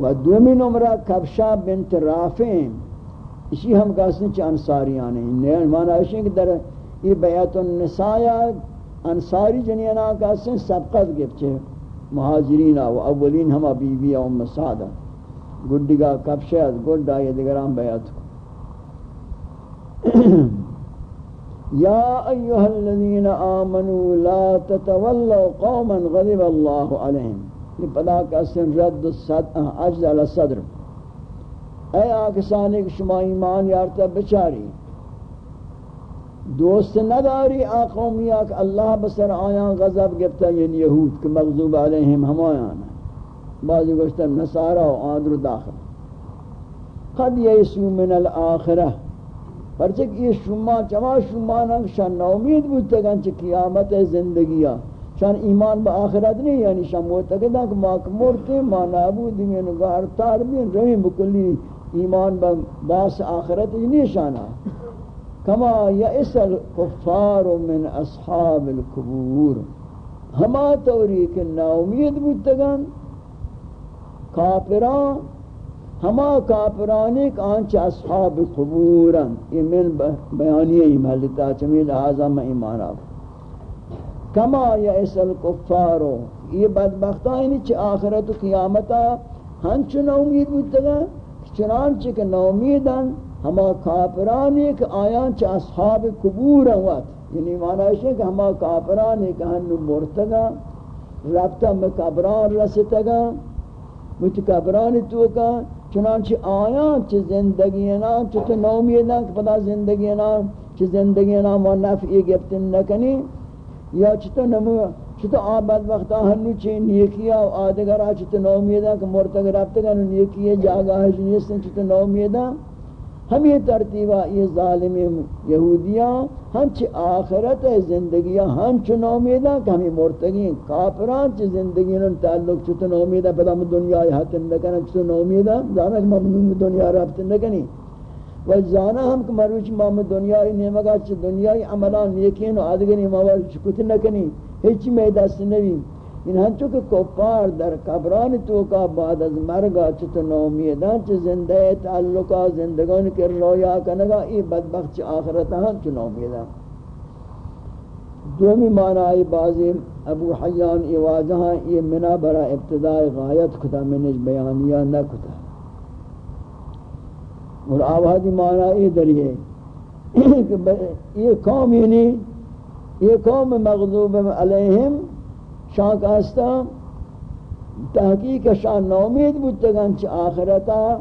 و دومی نمرہ کبشہ بنت رافع اسی ہم کہتے ہیں چھ انصاریان ہیں۔ معنی ہے کہ در یہ بیعت النساء انصاری جنینا کہتے ہیں سبقت گفچے مہاجرین و اولین ہم بی بی ام سعدہ گڈگا کبشہ گڈا یہ دیگران بیعت کو۔ *clears throat* یا ایها الذین آمنوا لا تتولوا قوما غضب الله علیہم۔ یہ پدا کا سن رد صد عجز علی صدر۔ اے آکسانی کہ شما ایمان یارتا بچاری۔ دوست نداری آقومیا کہ اللہ بسر آیان غضب گفتا یعنی یہود کہ مغضوب علیہم ہمایان بعضی گوشتا نصارہ و آدر داخل۔ قد یسو من الاخرہ۔ پرچک یہ شما چما شما ننگ نکشن نومید بودتا گنچ قیامت زندگیہ شان ایمان با آخرت نہیں یعنی شان معتقد ہیں کہ ما مرتے ما نابود میں نگار تار بھی رہی بکلی۔ ایمان با باس آخرت نہیں شانا کما یئس الکفار من اصحاب القبور. ہما توری کہ نا امید بودتگن کافران ہما کافرانی کانچ اصحاب قبورن. یہ من بیانی ہی محلتا چمی لہذا ایمان آب. کما یعس الکفارو یہ بدبختہ ہی چھ آخرت و قیامتا ہنچ نومید بودتا چنانچہ کہ نومیدن ہما کافرانی کہ آیان چھ اصحاب قبورن وقت یعنی معنی ہے کہ ہما کافرانی کہ ہنو مرتگا ربطہ میں کبران رستگا مجھ کبرانی تو کا چنانچہ آیان چھ زندگینا چھ تو نومیدن کہ پدا زندگینا چھ زندگینا ما نفعی گفتن نکنی، یا چھ تو نمو چھ آباد وقتا ہنو چھ نیکیا و آدگرہ چھ تو نومیدن کہ مرتگ رفتگا نیکیا جاگا ہے جنیستن چھ تو نومیدن ہم یہ ترتیبہ یہ ظالم یہودیاں ہنچ آخرت ہے زندگیاں ہنچ نومیدہ کہ ہمیں مرتگین کافران چھ زندگیوں تعلق چھتا نومیدہ پدا ہم دنیا حتن نکنا چھتا نومیدہ زانا کہ ہم دنیا رابطن نکنی و زانا ہم کہ مروچ مام دنیا نیمگا چھ دنیا عملان نیکین و آدگری موال چکت نکنی ہیچی میں دست نویم ان ہنچو کہ کفار در قبران تو کا بعد از مرگا چت نومیدان چ زندہ تعلقا زندگان کے رویا کنگا ای بدبخت چ آخرت ہن چ نومیدان دومی معنی بعضی ابو حیان ای واجہ یہ منا برا ابتداء غایت خدا منج بیانیہ نہ کتا اور آوازی معنی یہ دریئے کہ یہ قوم یعنی یہ قوم مغضوب علیہم شان کاستا تحقیق شان نومید بودتگن چھ آخرتا،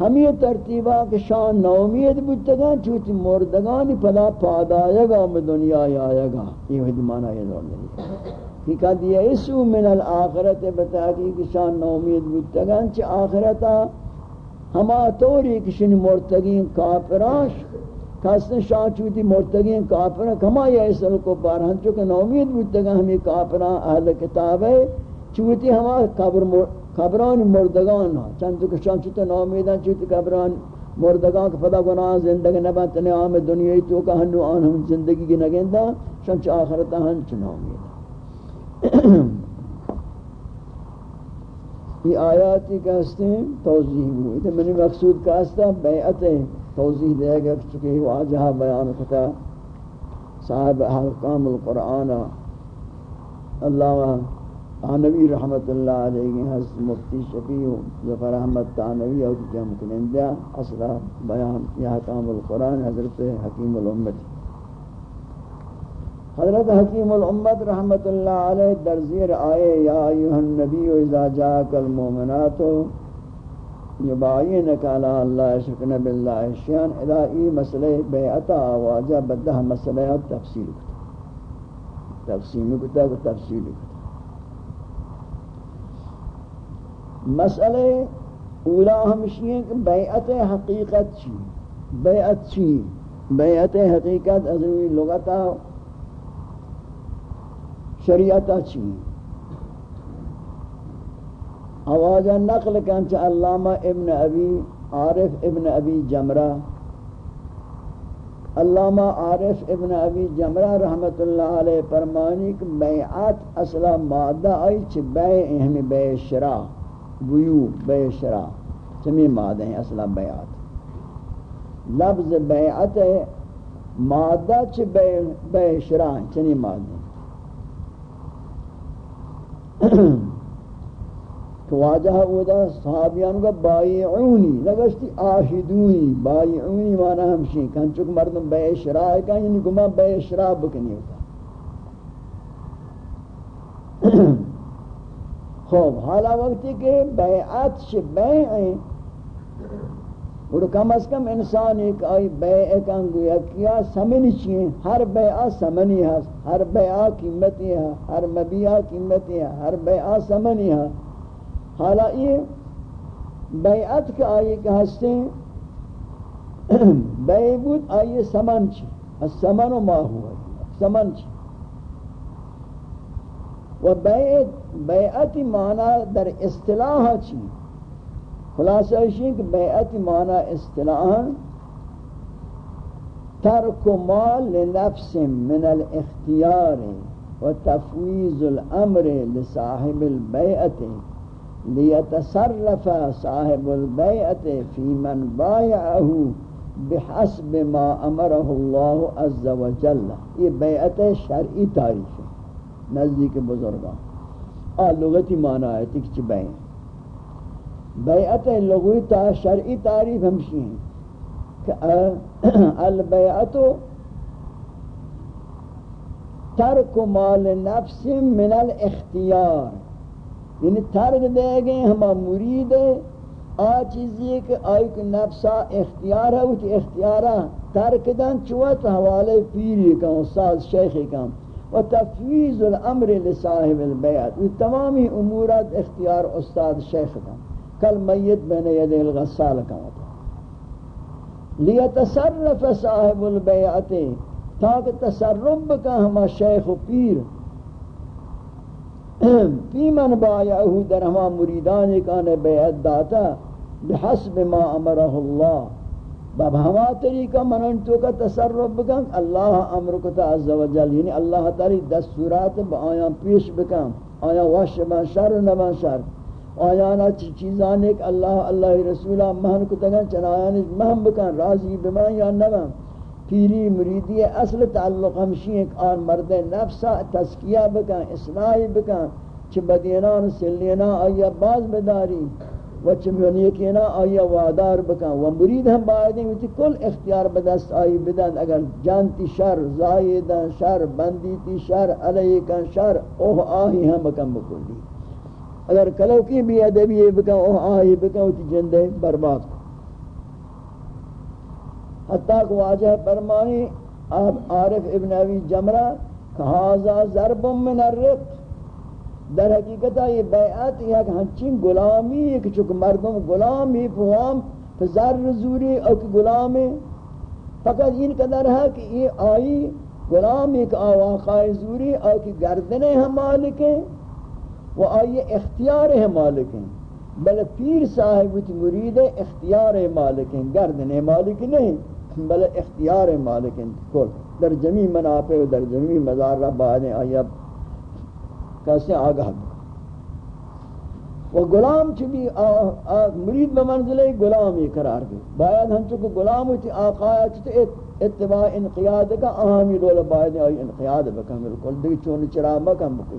ہمی ترتیبہ کہ شان نومید بودتگن چوتی مردگانی پدا پادائے گا میں دنیا آئے گا یہ وحدی یہ دور نہیں۔ کہ کہا دیا اسو من الآخرت بتحقیق شان نومید بودتگن چھ آخرتا، ہما طوری کشن مرتگین کافراش کسن شان چوتی مرتگین کافران کما یا اسل کو بارہن چکہ نومید بودتگا ہمیں کافران اہل کتاب ہے۔ چوتی ہما قبر قبران مردگان ہاں چند کہ شان چوتی نومیدان چوتی قبران مردگان کا پدا گناہ، زندگی نبات نعام دنیای تو کہ ہنو آن ہم زندگی کی نگندہ شان آخرتا ہن چا یہ آیاتی کہستے ہیں، توضیح ہوئی۔ تھے منی مقصود کہستا بیعت ہے توضیح دے گا چونکہ واجہ بیان کتا صاحب احکام القرآن اللہ آنوی رحمت اللہ علیہ حضرت مفتی شفیع ظفر احمد تانوی اور جمع کنندہ اصلا بیان یہ حکام القرآن حضرت حکیم الامت حضرت حکیم الامت رحمت اللہ علیہ در زیر آئے، یا ایوہ النبی اذا جاک المومنات یباینک علی اللہ شکن باللہ شیان ادائی مسئلہ بیعتا آواجہ بدہ مسئلہ تفصیل کتا۔ تفصیل کتا و تفصیل کتا مسئلہ اولا ہمشی ہیں کہ بیعت حقیقت چی؟ بیعت چی؟ بیعت حقیقت ازوی لغتا شریعتا چی؟ آوازہ نقل کنچ علامہ ابن ابی، عارف ابن ابی جمرہ۔ علامہ عارف ابن ابی جمرہ رحمت اللہ علیہ فرمانی کہ بیعات اصلا مادہ آئی چھ بیع ہمیں بیع شرا بیو بیع شرا چمی مادہ ہیں اصلا بیعات لفظ بیعت ہے، مادہ چھ بیع شرا چنی مادہ *clears throat* تو واجہ اودا صحابیان کا بائعونی لگشتی آہدونی بائعونی مانا ہمشی کن چک مردم بے شراع کا یعنی گمہ بے شراع بکنی ہوتا۔ *coughs* خوب حالا وقتی کہ بیعت سے بیعیں، اور کم از کم انسان ایک آئی بیع کن گویا کیا سمنی چیئے ہر بیعہ سمنی ہے ہر بیعہ قیمتی ہے ہر مبیعہ قیمتی ہے ہر بیعہ سمنی ہے حالا یہ بیعت کے آئیے کہ ہستے ہیں بیع بود آئیے سمن چی السمن و ما ہوا سمن چی و بیعت بیعت معنی در اصطلاح چی؟ خلاصہ ہے کہ بیعت معنی اصطلاح ترک مال لنفس من الاختیار و تفویض الامر لصاحب البیعت۔ لیتصرف صاحب البیعت فی من بایعه بحسب ما امرہ اللہ عز و جل یہ بیعت شرعی تعریف ہے، نزدیک بزرگاں آ، لغتی معنی ہے تکچ بیع بیعت. لغوی تا شرعی تعریف ہمشی ہیں کہ البیعت ترک مال نفس من الاختیار. یعنی ترک دے گئے ہما مرید آ چیزی ہے کہ آئی کہ نفسا اختیار ہے وہ اختیارا ترک دن چوت حوالے پیری کا، استاد شیخی کا۔ و تفویض الامر لصاحب البیعت۔ و تمامی امورات اختیار استاد شیخ کا۔ کل میت بین ید الغسال کا۔ لیتصرف صاحب البیعت۔ تاکہ تصرف کا ہما شیخ و پیر فی من بایعہو در ہما مریدان کانے بیعت داتا بحسب ما امرہ اللہ۔ باب ہما طریقہ منن تو کا تصرف بکن، اللہ امر کتا عز و جل یعنی اللہ تعالی دستورات با آیاں پیش بکن آیاں وش بن شر نبن شر۔ آیانا چی چیزان ایک اللہ اللہ رسولہ مہن کتا گن چنایان مہن بکن، راضی بمن یا نبن پیری مریدی اصل تعلق ہمشی ایک آن مرد نفسا تسکیہ بکن، اصلاحی بکن، چھ بدینان سلینا آیا باز بداری و چھ منیکینا آیا وادار بکن۔ و مرید ہم باید ہیں کل اختیار بدست آئی بدن۔ اگر جانتی شر، زائدن شر، بندیتی شر علیہ کن شر، اوہ آہی ہم بکن بکلی۔ اگر کلو کی بھی ادبی بکن، اوہ آہی بکن و جندے برباد کن۔ حتیٰ کہ واجہ فرمانی عارف ابن ابی جمرہ کہازا ضرب من الرق۔ در حقیقت یہ بیعت یہ کہ ہنچین غلامی ایک چک مردم غلامی فوام فزر زوری اوک غلامی۔ فقط ان قدر ہے کہ یہ آئی غلام، ایک آواقع زوری اوک گردنے ہم مالک ہیں و آئی اختیار ہے مالک ہیں بل پیر صاحب مرید اختیار مالک ہیں گردنے مالک نہیں۔ بل اختیار مالک کل۔ در جمی منافع و در جمی مزار رب بعد آیا کیسے آگاہ وہ غلام چبی مرید بمنزلے غلام ہی قرار گئے باید ہم چکو غلام ہوتی آقایا چتے اتباع انقیاد کا اہمی رول باید آئی انقیاد بکن بالکل۔ دیکھ چون چرا بکن بکن۔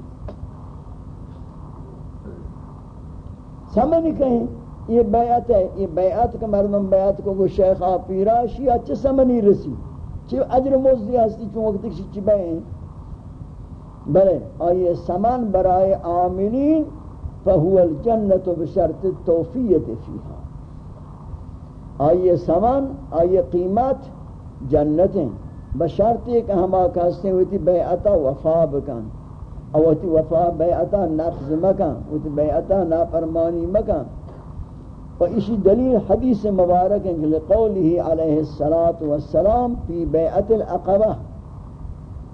سمجھ کہیں یہ بیعت ہے، یہ بیعت کا مردم بیعت کو کو شیخ پیرا شیعہ چھ سمنی رسی؟ چھ اجر موزی ہستی چون وقت کسی چھ بیعن بلے، آئیے سمن برائے آمینین فہو الجنت بشرط توفیت فیہا۔ آئیے سمن، آئیے قیمت جنتیں بشرط کہ ہما کہستے ہوئی تھی بیعتا وفا بکن۔ اوتی وفا بیعتا نفذ مکن۔ اوتی بیعتا نافرمانی مکن۔ و اسی دلیل حدیث مبارک ہے کہ لقوله علیہ الصلوۃ والسلام فی بیعت العقبہ،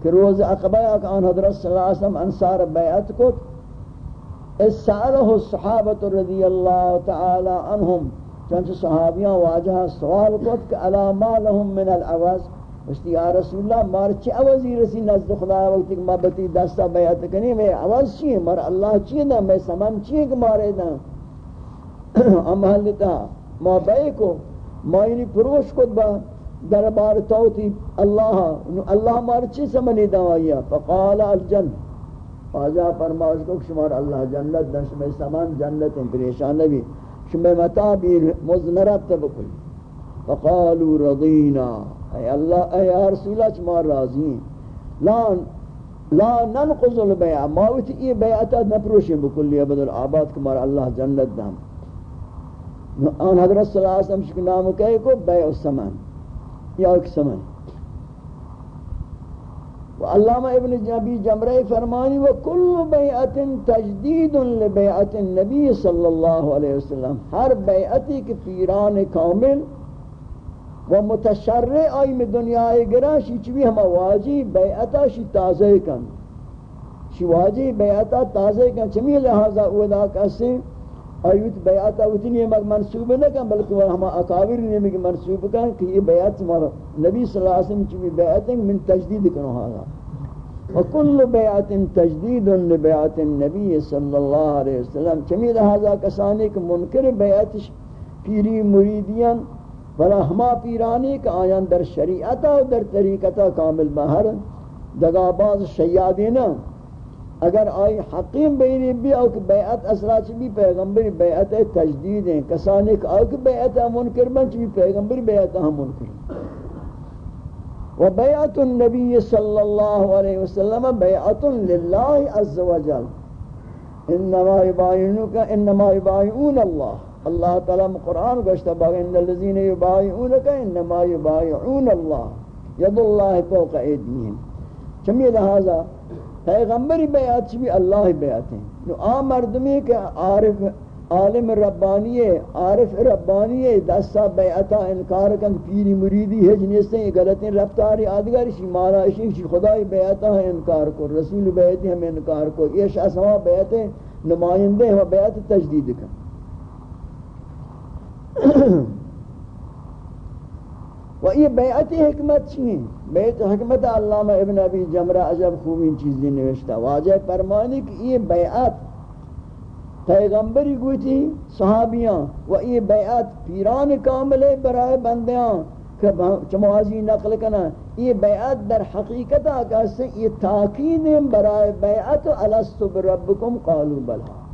کہ روز عقبہ کہ ان حضرت صلی اللہ علیہ وسلم انصار بیعت کو اسالہ الصحابہ رضی اللہ تعالی عنہم، چنانچہ صحابیاں واجہ سوال کو کہ الا ما لهم من العوض؟ مشتی یا رسول اللہ، مار چی عوضی رسی نزد خدا وقت کہ ما بتی دستا بیعت کنی، میں عوض چی مر اللہ چی نہ میں سمن چی کہ مارے نہ *coughs* امحلتا ما بے کو، ما یعنی پروش کد با دربار توتی اللہ اللہ مار چی سمنی دوایا فقال الجن فاجا فرماش کو شمار اللہ جنت دش میں سامان جنت پریشان نبی شمع متا بھی مزنرت بکل فقالوا رضینا. اے اللہ، اے رسول اللہ، شمار راضی لا لا ننقض البیع ما وتی یہ بیعت نہ پروشیں بکلی بدل آباد کمار اللہ جنت دام. آن حضرت صلی اللہ علیہ وسلم شکل نام کہے کو بیع السمان یا ایک سمان و علامہ ابن جنبی جمرہ فرمانی، و کل بیعت تجدید لبیعت النبی صلی اللہ علیہ وسلم۔ ہر بیعتی کی پیران کامل و متشرع آئی میں دنیا گرا شی چوی ہما واجی بیعتا شی تازہ کن۔ شی واجی بیعتا تازہ کن، چمی لہذا اودا کسی ایوت بیعت اتنی مگ منسوب نہ کن، بلکہ وہ ہم اکابر نے بھی منسوب کن کہ یہ بیعت نبی صلی اللہ علیہ وسلم کی بیعت من تجدید کرو ہاں۔ وكل بيعة تجديد لبيعة النبي صلى الله عليه وسلم۔ چمید هذا کسانی کہ منکر بیعتش پیری مریدیان، بلا ہما پیرانی کہ آیان در شریعتا و در طریقتا کامل بہر۔ جگہ باز شیادینا اگر آئی حقیم بینی بھی او کہ بیعت اصلا چی بھی پیغمبری بیعت تجدید ہیں، کسانی کہ آئی کہ بیعت منکر بن چی بھی پیغمبری بیعت ہم منکر وبيعة النبي صلى الله عليه وسلم بيعة لله عز وجل انما يبايعونك انما يبايعون الله الله تعالى قرآن گشتا باقی ان الذين يبايعونك انما يبايعون الله يد الله فوق ايديهم چمی لہذا پیغمبری بیعت بھی اللہ بیعت ہیں۔ نو آ مردمی کہ عارف عالم ربانی ہے، عارف ربانی ہے دستا بیعتا انکار کن پیری مریدی ہے جنیستے ہیں غلطیں رفتاری آدھگاری شی مانا اشی شی خدای بیعتا ہے انکار کو، رسول بیعتی ہم انکار کو۔ یہ شخص ہوا بیعت نمائندے ہوا بیعت تجدید کن و یہ بیعت حکمت چیئے بیعت حکمت علامہ ابن ابی جمرہ عجب خوبی چیزیں نوشتا واجہ فرمانی کہ یہ بیعت پیغمبری گوتی صحابیاں و یہ بیعت پیران کاملے برائے بندیاں کہ چموازی نقل کنا یہ بیعت در حقیقت آکا سے یہ تاکید برائے بیعت الستو بربکم قالو بلا.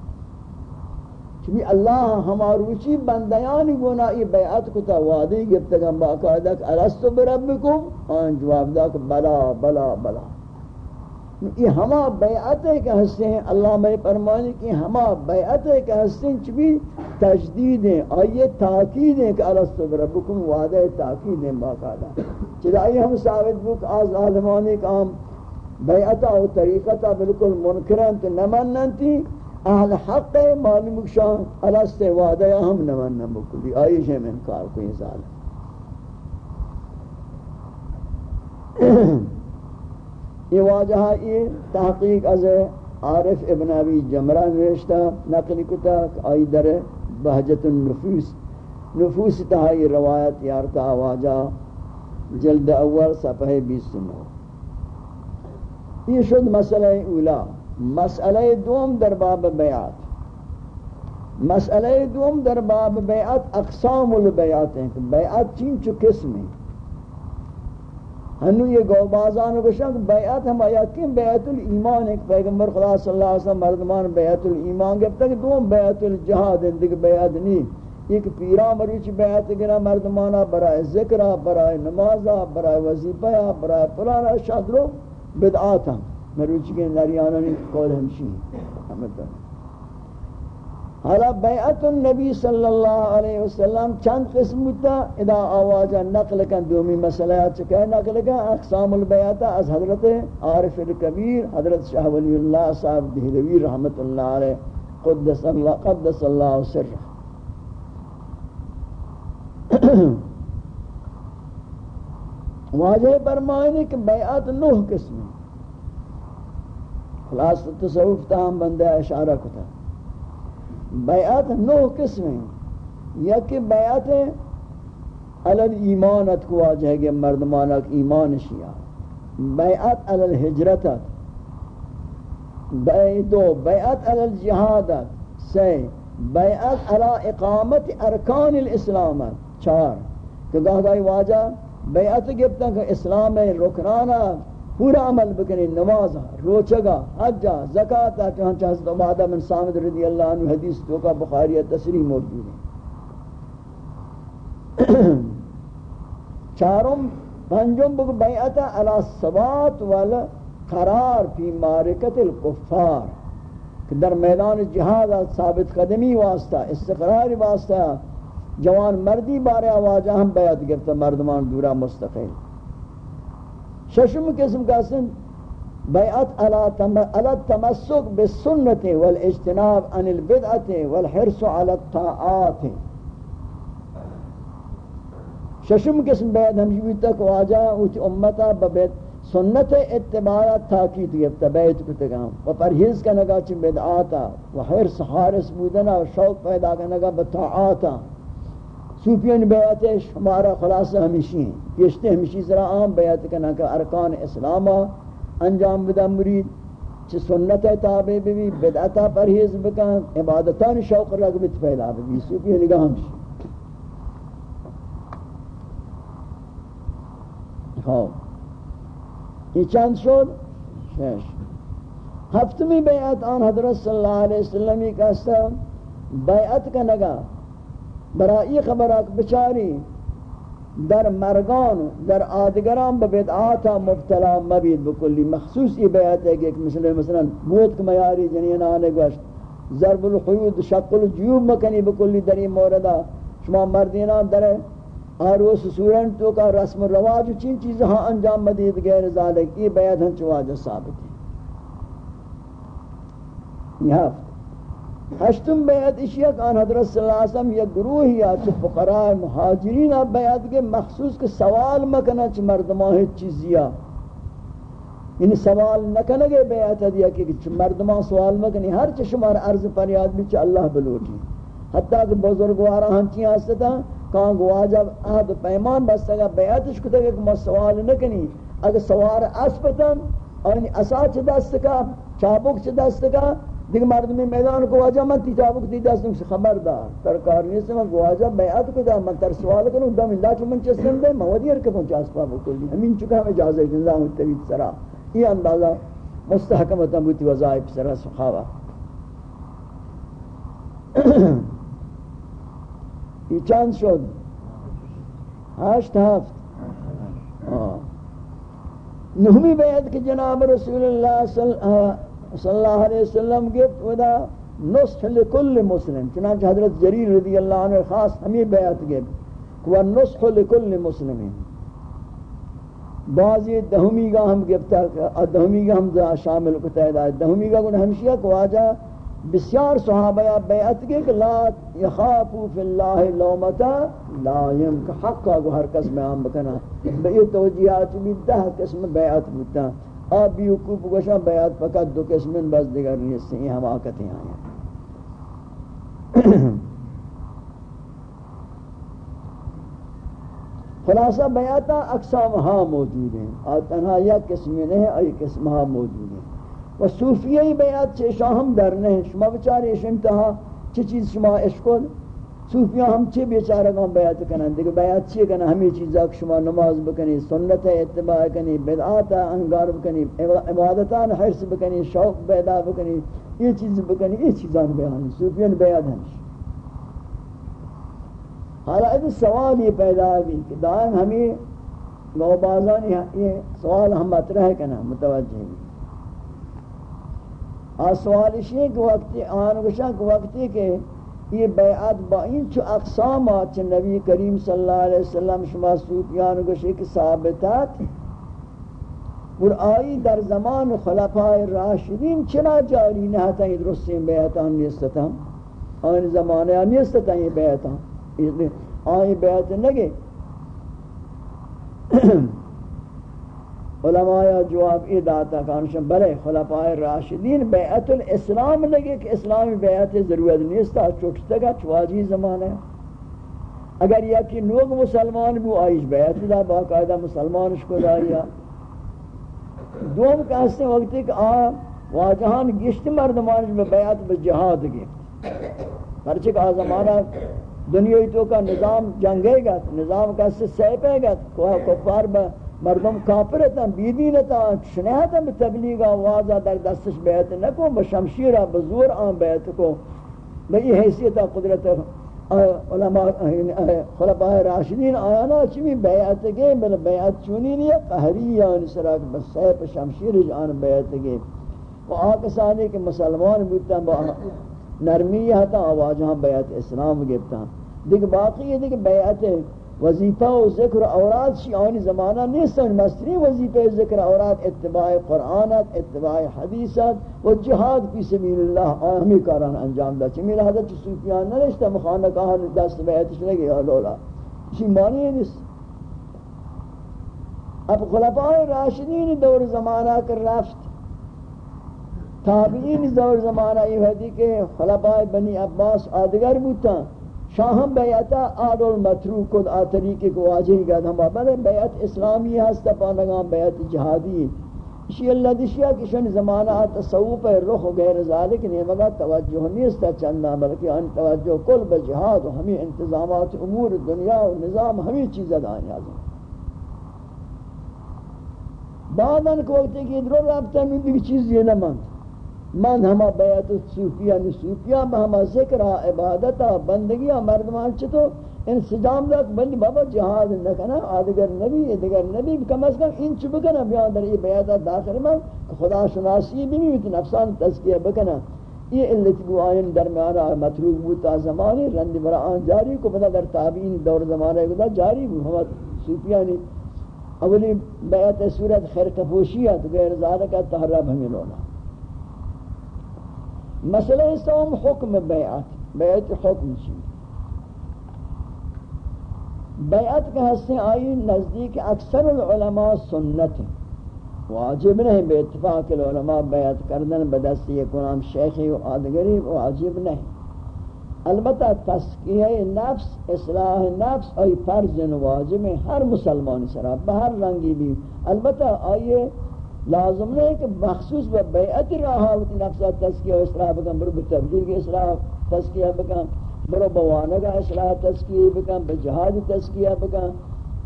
چمی اللہ ہماروچی بندیانی گونا یہ بیعت کتا، وعدی گفتگم باقاعدہ کہ الستو بربکم آن جواب دا کہ بلا بلا بلا۔ یہ ہما بیعت ہے کہ ہستے ہیں، اللہ میں فرمانے کہ ہما بیعت ہے کہ ہستے ہیں چبی تجدید ہیں، آئیے تاکید ہیں کہ الستو بربکم وعدہ تاکید ہیں باقاعدہ چلائی ہم ثابت بک، آز آدمانی کا ہم بیعتا و طریقتا بالکل منکران تو نمانن تھی۔ اہل حق ہے معلوم شان الست وعدہ ہم نمانن بکلی۔ آئیش ہم انکار کو یہ ظالم یہ واجہ یہ تحقیق از عارف ابن ابی جمرہ نوشتا نقل کتا آئی در بہجت النفوس۔ نفوس تہائی روایت یارتا واجہ، جلد اول، صفحہ بیس سنو یہ شد مسئلہ اولا۔ مسئلہ دوم در باب بیعت۔ مسئلہ دوم در باب بیعت اقسام البیعت ہیں۔ بیعت چین چو قسم ہیں۔ ہنو یہ گو بازان کو شک بیعت ہم آیا کیم بیعت الایمان ایک پیغمبر خدا صلی اللہ علیہ وسلم مردمان بیعت الایمان گفت تک دو بیعت الجہاد اندک بیعت نہیں ایک پیرا مروچ بیعت گرا مردمانا برای ذکرہ برای نمازہ برای وظیفہ برای پلانا شادرو بدعات ہم مروچ کے نریانا نے قول ہمشی حمد حالا بیعت النبی صلی اللہ علیہ وسلم چند قسم تا، ادا آواجہ نقل کن، دومی مسئلہ چکے نقل کن، اقسام البیعت از حضرت عارف الکبیر، حضرت شاہ ولی اللہ صاحب دہلوی رحمت اللہ علیہ، قدس اللہ قدس اللہ سر. واجہ فرمائنے کہ بیعت نوح قسم خلاص تصوف تاہم بندہ اشارہ کتا بیعت نو قسم ہیں۔ یا کہ بیعت علل ایمانت کو آجائے گے مردمانک ایمان شیعہ۔ بیعت علل حجرتت دو، بیعت علل جہادت سے بیعت علی اقامت ارکان الاسلامت چار، کہ گاہ گاہی واجہ، بیعت گفتا کہ اسلام رکنانا پورا عمل بکنی، نماز روچگا حجا زکاة چانچہ حضرت عبادہ من سامد رضی اللہ عنہ حدیث تو کا بخاری تصریح موجود ہے۔ *clears throat* چارم، پنجم بک بیعتا علی ثبات والا قرار فی مارکت القفار، کہ در میدان جہاد ثابت قدمی واسطہ، استقرار واسطہ، جوان مردی بارے آواجہ ہم بیعت گرتا مردمان دورا مستقل۔ ششم قسم کا سن بیعت علی التمسک بالسنت والاجتناب عن البدعت والحرص علی الطاعات. ششم قسم بیعت ہم یہ تک واجہ اوچ امتا ببیت سنت اتباع تاکید گفتا بیعت کو تگام و پرہیز کا نگا چی بدعاتا و حرص حارس بودنا و شوق پیدا کا نگا بطاعاتا صوفیان بیعت ہمارا خلاصہ ہمیشی ہیں۔ پیشتے ہمیشی ذرا عام بیعت کرنا کہ ارکان اسلام انجام بدا مرید، چھ سنت تابع بھی بدعتا پرہیز بکن، عبادتان شوق رغبت پیدا بھی سوکی نگاہ ہمشی ہاں یہ چند شد؟ شش۔ ہفتمی بیعت آن حضرت صلی اللہ علیہ وسلم کا کہستا بیعت کا نگاہ نگا برائی خبرات بچاری در مرگان، در آدگران به بدعات مبتلا مبید بکلی مخصوص یہ بیعت ہے کہ ایک مثل، مثلا موت کے میاری جنین آنے گوشت. ضرب الحیود شق الجیوب مکنی بکلی در این موردہ شما مردینان در آروس سورن کا رسم رواج و چین چیز ہاں انجام مدید غیر ذالک یہ بیعت ہن چواجہ ثابت ہے یہ ہفت ہشتم بیعت اشیاء کان حضرت صلی اللہ علیہ وسلم یک گروہ یا چھ فقراء مہاجرین بیعت کے مخصوص کے سوال مکنا چھ مردمان چیزیا یعنی سوال نکنه گے بیعت دیا کہ چھ مردمان سوال مکنی، ہر چھ شمار عرض فریاد بھی چھ اللہ بلوٹی۔ حتیٰ کہ بزرگوارا ہنچی ہستا کان گوا جب عہد پیمان بستا گا بیعتش کتا کہ ما سوال نکنی۔ اگر سوار اسپتن اور اساچ دست کا، چابک چ دست کا دیکھ مردمی میدان کو واجہ من تی چابک تی دستوں سے خبردار ترکار نہیں سے من کو واجہ بیعت کو دا، من تر سوال کروں دم اللہ چو من چسکن دے مودی ارکہ پہنچا اسپا بکلی ہمین چکا ہمیں جازہ نظام التوید سرا۔ یہ اندازہ مستحکمتا بوتی وظائف سرا سخاوہ۔ یہ چند شد۔ ہشت ہفت۔ نہمی بیعت کہ جناب رسول اللہ صلی اللہ علیہ وسلم صلی اللہ علیہ وسلم گفت ودا نصح لکل مسلم، چنانچہ حضرت جریر رضی اللہ عنہ خاص ہمیں بیعت گفت کہ نصح لکل مسلم بعضی دہمی گا ہم گفتا دہمی گا ہم شامل کتا ہے دہمی گا گن ہمشیہ کو آجا بسیار صحابہ بیعت کے کہ لا یخافو فی اللہ لومتا لائم کہ حق کو ہر قسم عام بکنا۔ بئی توجیہات بھی دہ قسم بیعت بودتا آپ بھی حقوق گوشا بیعت فقط دو قسمن بس دیگر نیست سے یہ حماقتیں آئیں خلاصہ بیعتا اقسام ہاں موجود ہیں۔ اور تنہا یا قسم نہیں ای قسم ہاں موجود ہیں۔ و صوفیہی بیعت چے شاہم در نہیں، شما بچاری اش انتہا چی چیز شما اشکل صوفیاں ہم چھ بیچارہ گام بیعت کنن دیکھ بیعت چھ کنن ہمیں چیزا کہ شما نماز بکنی، سنت اتباع کنی، بدعات انگار بکنی عبادتان حرس بکنی، شوق پیدا بکنی یہ چیز بکنی یہ چیزان بیانی. صوفیان بیعت ہمش حالا اب سوال یہ پیدا بھی کہ دائم ہمیں گو بازانی یہ سوال ہم مطرح کنا متوجہ بھی آ سوال اسی کہ وقتی آن وقتی کہ یہ بیعت با این چو اقسامات چه نبی کریم صلی اللہ علیہ وسلم شما صوفیان گوشی ثابتات ثابتت آئی در زمان خلفای راشدین چنا جاری نهتا این درستین بیعتان نیستتا آن زمانه ها نیستتا ہی بیعتان. آن بیعت نگے *clears throat* علماء جواب یہ داتا کانشن بلے خلفاء راشدین بیعت الاسلام لگے کہ اسلامی بیعت ضرورت نہیں تھا چوٹتا گا، چواجی زمانہ ہے اگر یہ کہ نوگ مسلمان بھی آئیش بیعت دا، باقاعدہ مسلمانش کو داریا۔ دوم کہستے وقت کہ آ، واجہان گشت مردمانش میں بیعت بجہاد گئے۔ پرچک آ زمانہ دنیای تو کا نظام جنگے گا، نظام کا سے سیپے گا، کفار با مردم کافر تن بیدین تن شنیت به تبلیغ آواز در دستش بیعت نکو به شمشیر به زور آن بیعت کو۔ به این حیثیت قدرت علماء، خلفاء راشدین آیانا چمی بیعت گئے، بل بیعت چونی نہیں قہری یعنی سراک بس سیپ شمشیر جان بیعت گئے۔ و آکسانی کہ مسلمان بودتا با نرمی ہتا آواز ہاں بیعت اسلام گفتا دیکھ باقی ہے دیکھ بیعت وظیفہ و ذکر اوراد شی آنی زمانہ نیستن مستری وظیفہ ذکر اوراد اتباع قرآنت اتباع حدیثت و جہاد فی سبیل اللہ ہمیں کاران انجام دا چمی لحظہ چی صوفیان نرشتا مخانقہ دست بیعتش لگے یا لولا. شی مانی نیست؟ اب خلفاء راشدین دور زمانہ کر رفت. تابعین دور زمانہ یہ ہے کہ خلفاء بنی عباس آدگر بوتا شاہم بیعتا آل المتروک کد آ طریقے کو واجہ گا ہم بلے بیعت اسلامی ہستا پانگان بیعت جہادی۔ اسی اللہ دشیا کہ شن زمانہ تصوف رخ غیر ذالک نہیں مگا توجہ نہیں اس چندہ بلکہ ان توجہ کل بجہاد و ہمیں انتظامات امور دنیا و نظام ہمیں چیزیں دانی آزم بعدن کو وقت کی ادرو رابطہ میں بھی چیز یہ نہ مانتا من ہما بیعت صوفیہ نی صوفیہ ہما ذکر عبادت بندگی مردمان چتو انسجام دک بندی بابا جہاد نکنا آدگر نبی، ادگر نبی، کم از کم ان چو بکنا بیان در یہ بیعت داخل من خدا شناسی بھی بھی نفسان تذکیہ بکنا۔ یہ علت گو آئین درمیانا مطلوب بوتا زمانی رند برآن جاری کو پتہ در تابعین دور زمانے کو جاری بھی ہما صوفیہ نی۔ اولی بیعت صورت خیر کفوشیہ تو غیر ذالکہ تحرب ہمیں لونا۔ مسئلہ سوم حکم بیعت بیعت حکم چی؟ بیعت کا حصے آئی نزدیک اکثر العلماء سنت واجب نہیں، بے اتفاق العلماء بیعت کردن بدستی کنام شیخی و آدگری واجب نہیں۔ البتہ تسکیہ نفس، اصلاح نفس ای فرض واجب ہر مسلمان سرا بہر رنگی بھی۔ البتہ آئیے لازم نہیں کہ مخصوص و بیعت راہا ہوتی نفسہ تسکیہ و اصلاح بکن، برو بتبدیل کی اصلاح تسکیہ بکن، برو بوانگا اصلاح تسکیہ بکن بجہاد تسکیہ بکن،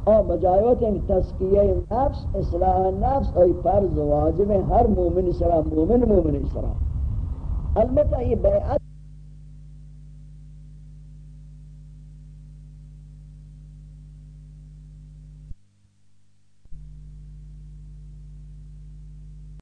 اور بجایوت ہیں تسکیہ نفس، اصلاح نفس، اور فرض واجب ہے ہر مومن سرا مومن مومن سرا البتہ یہ بیعت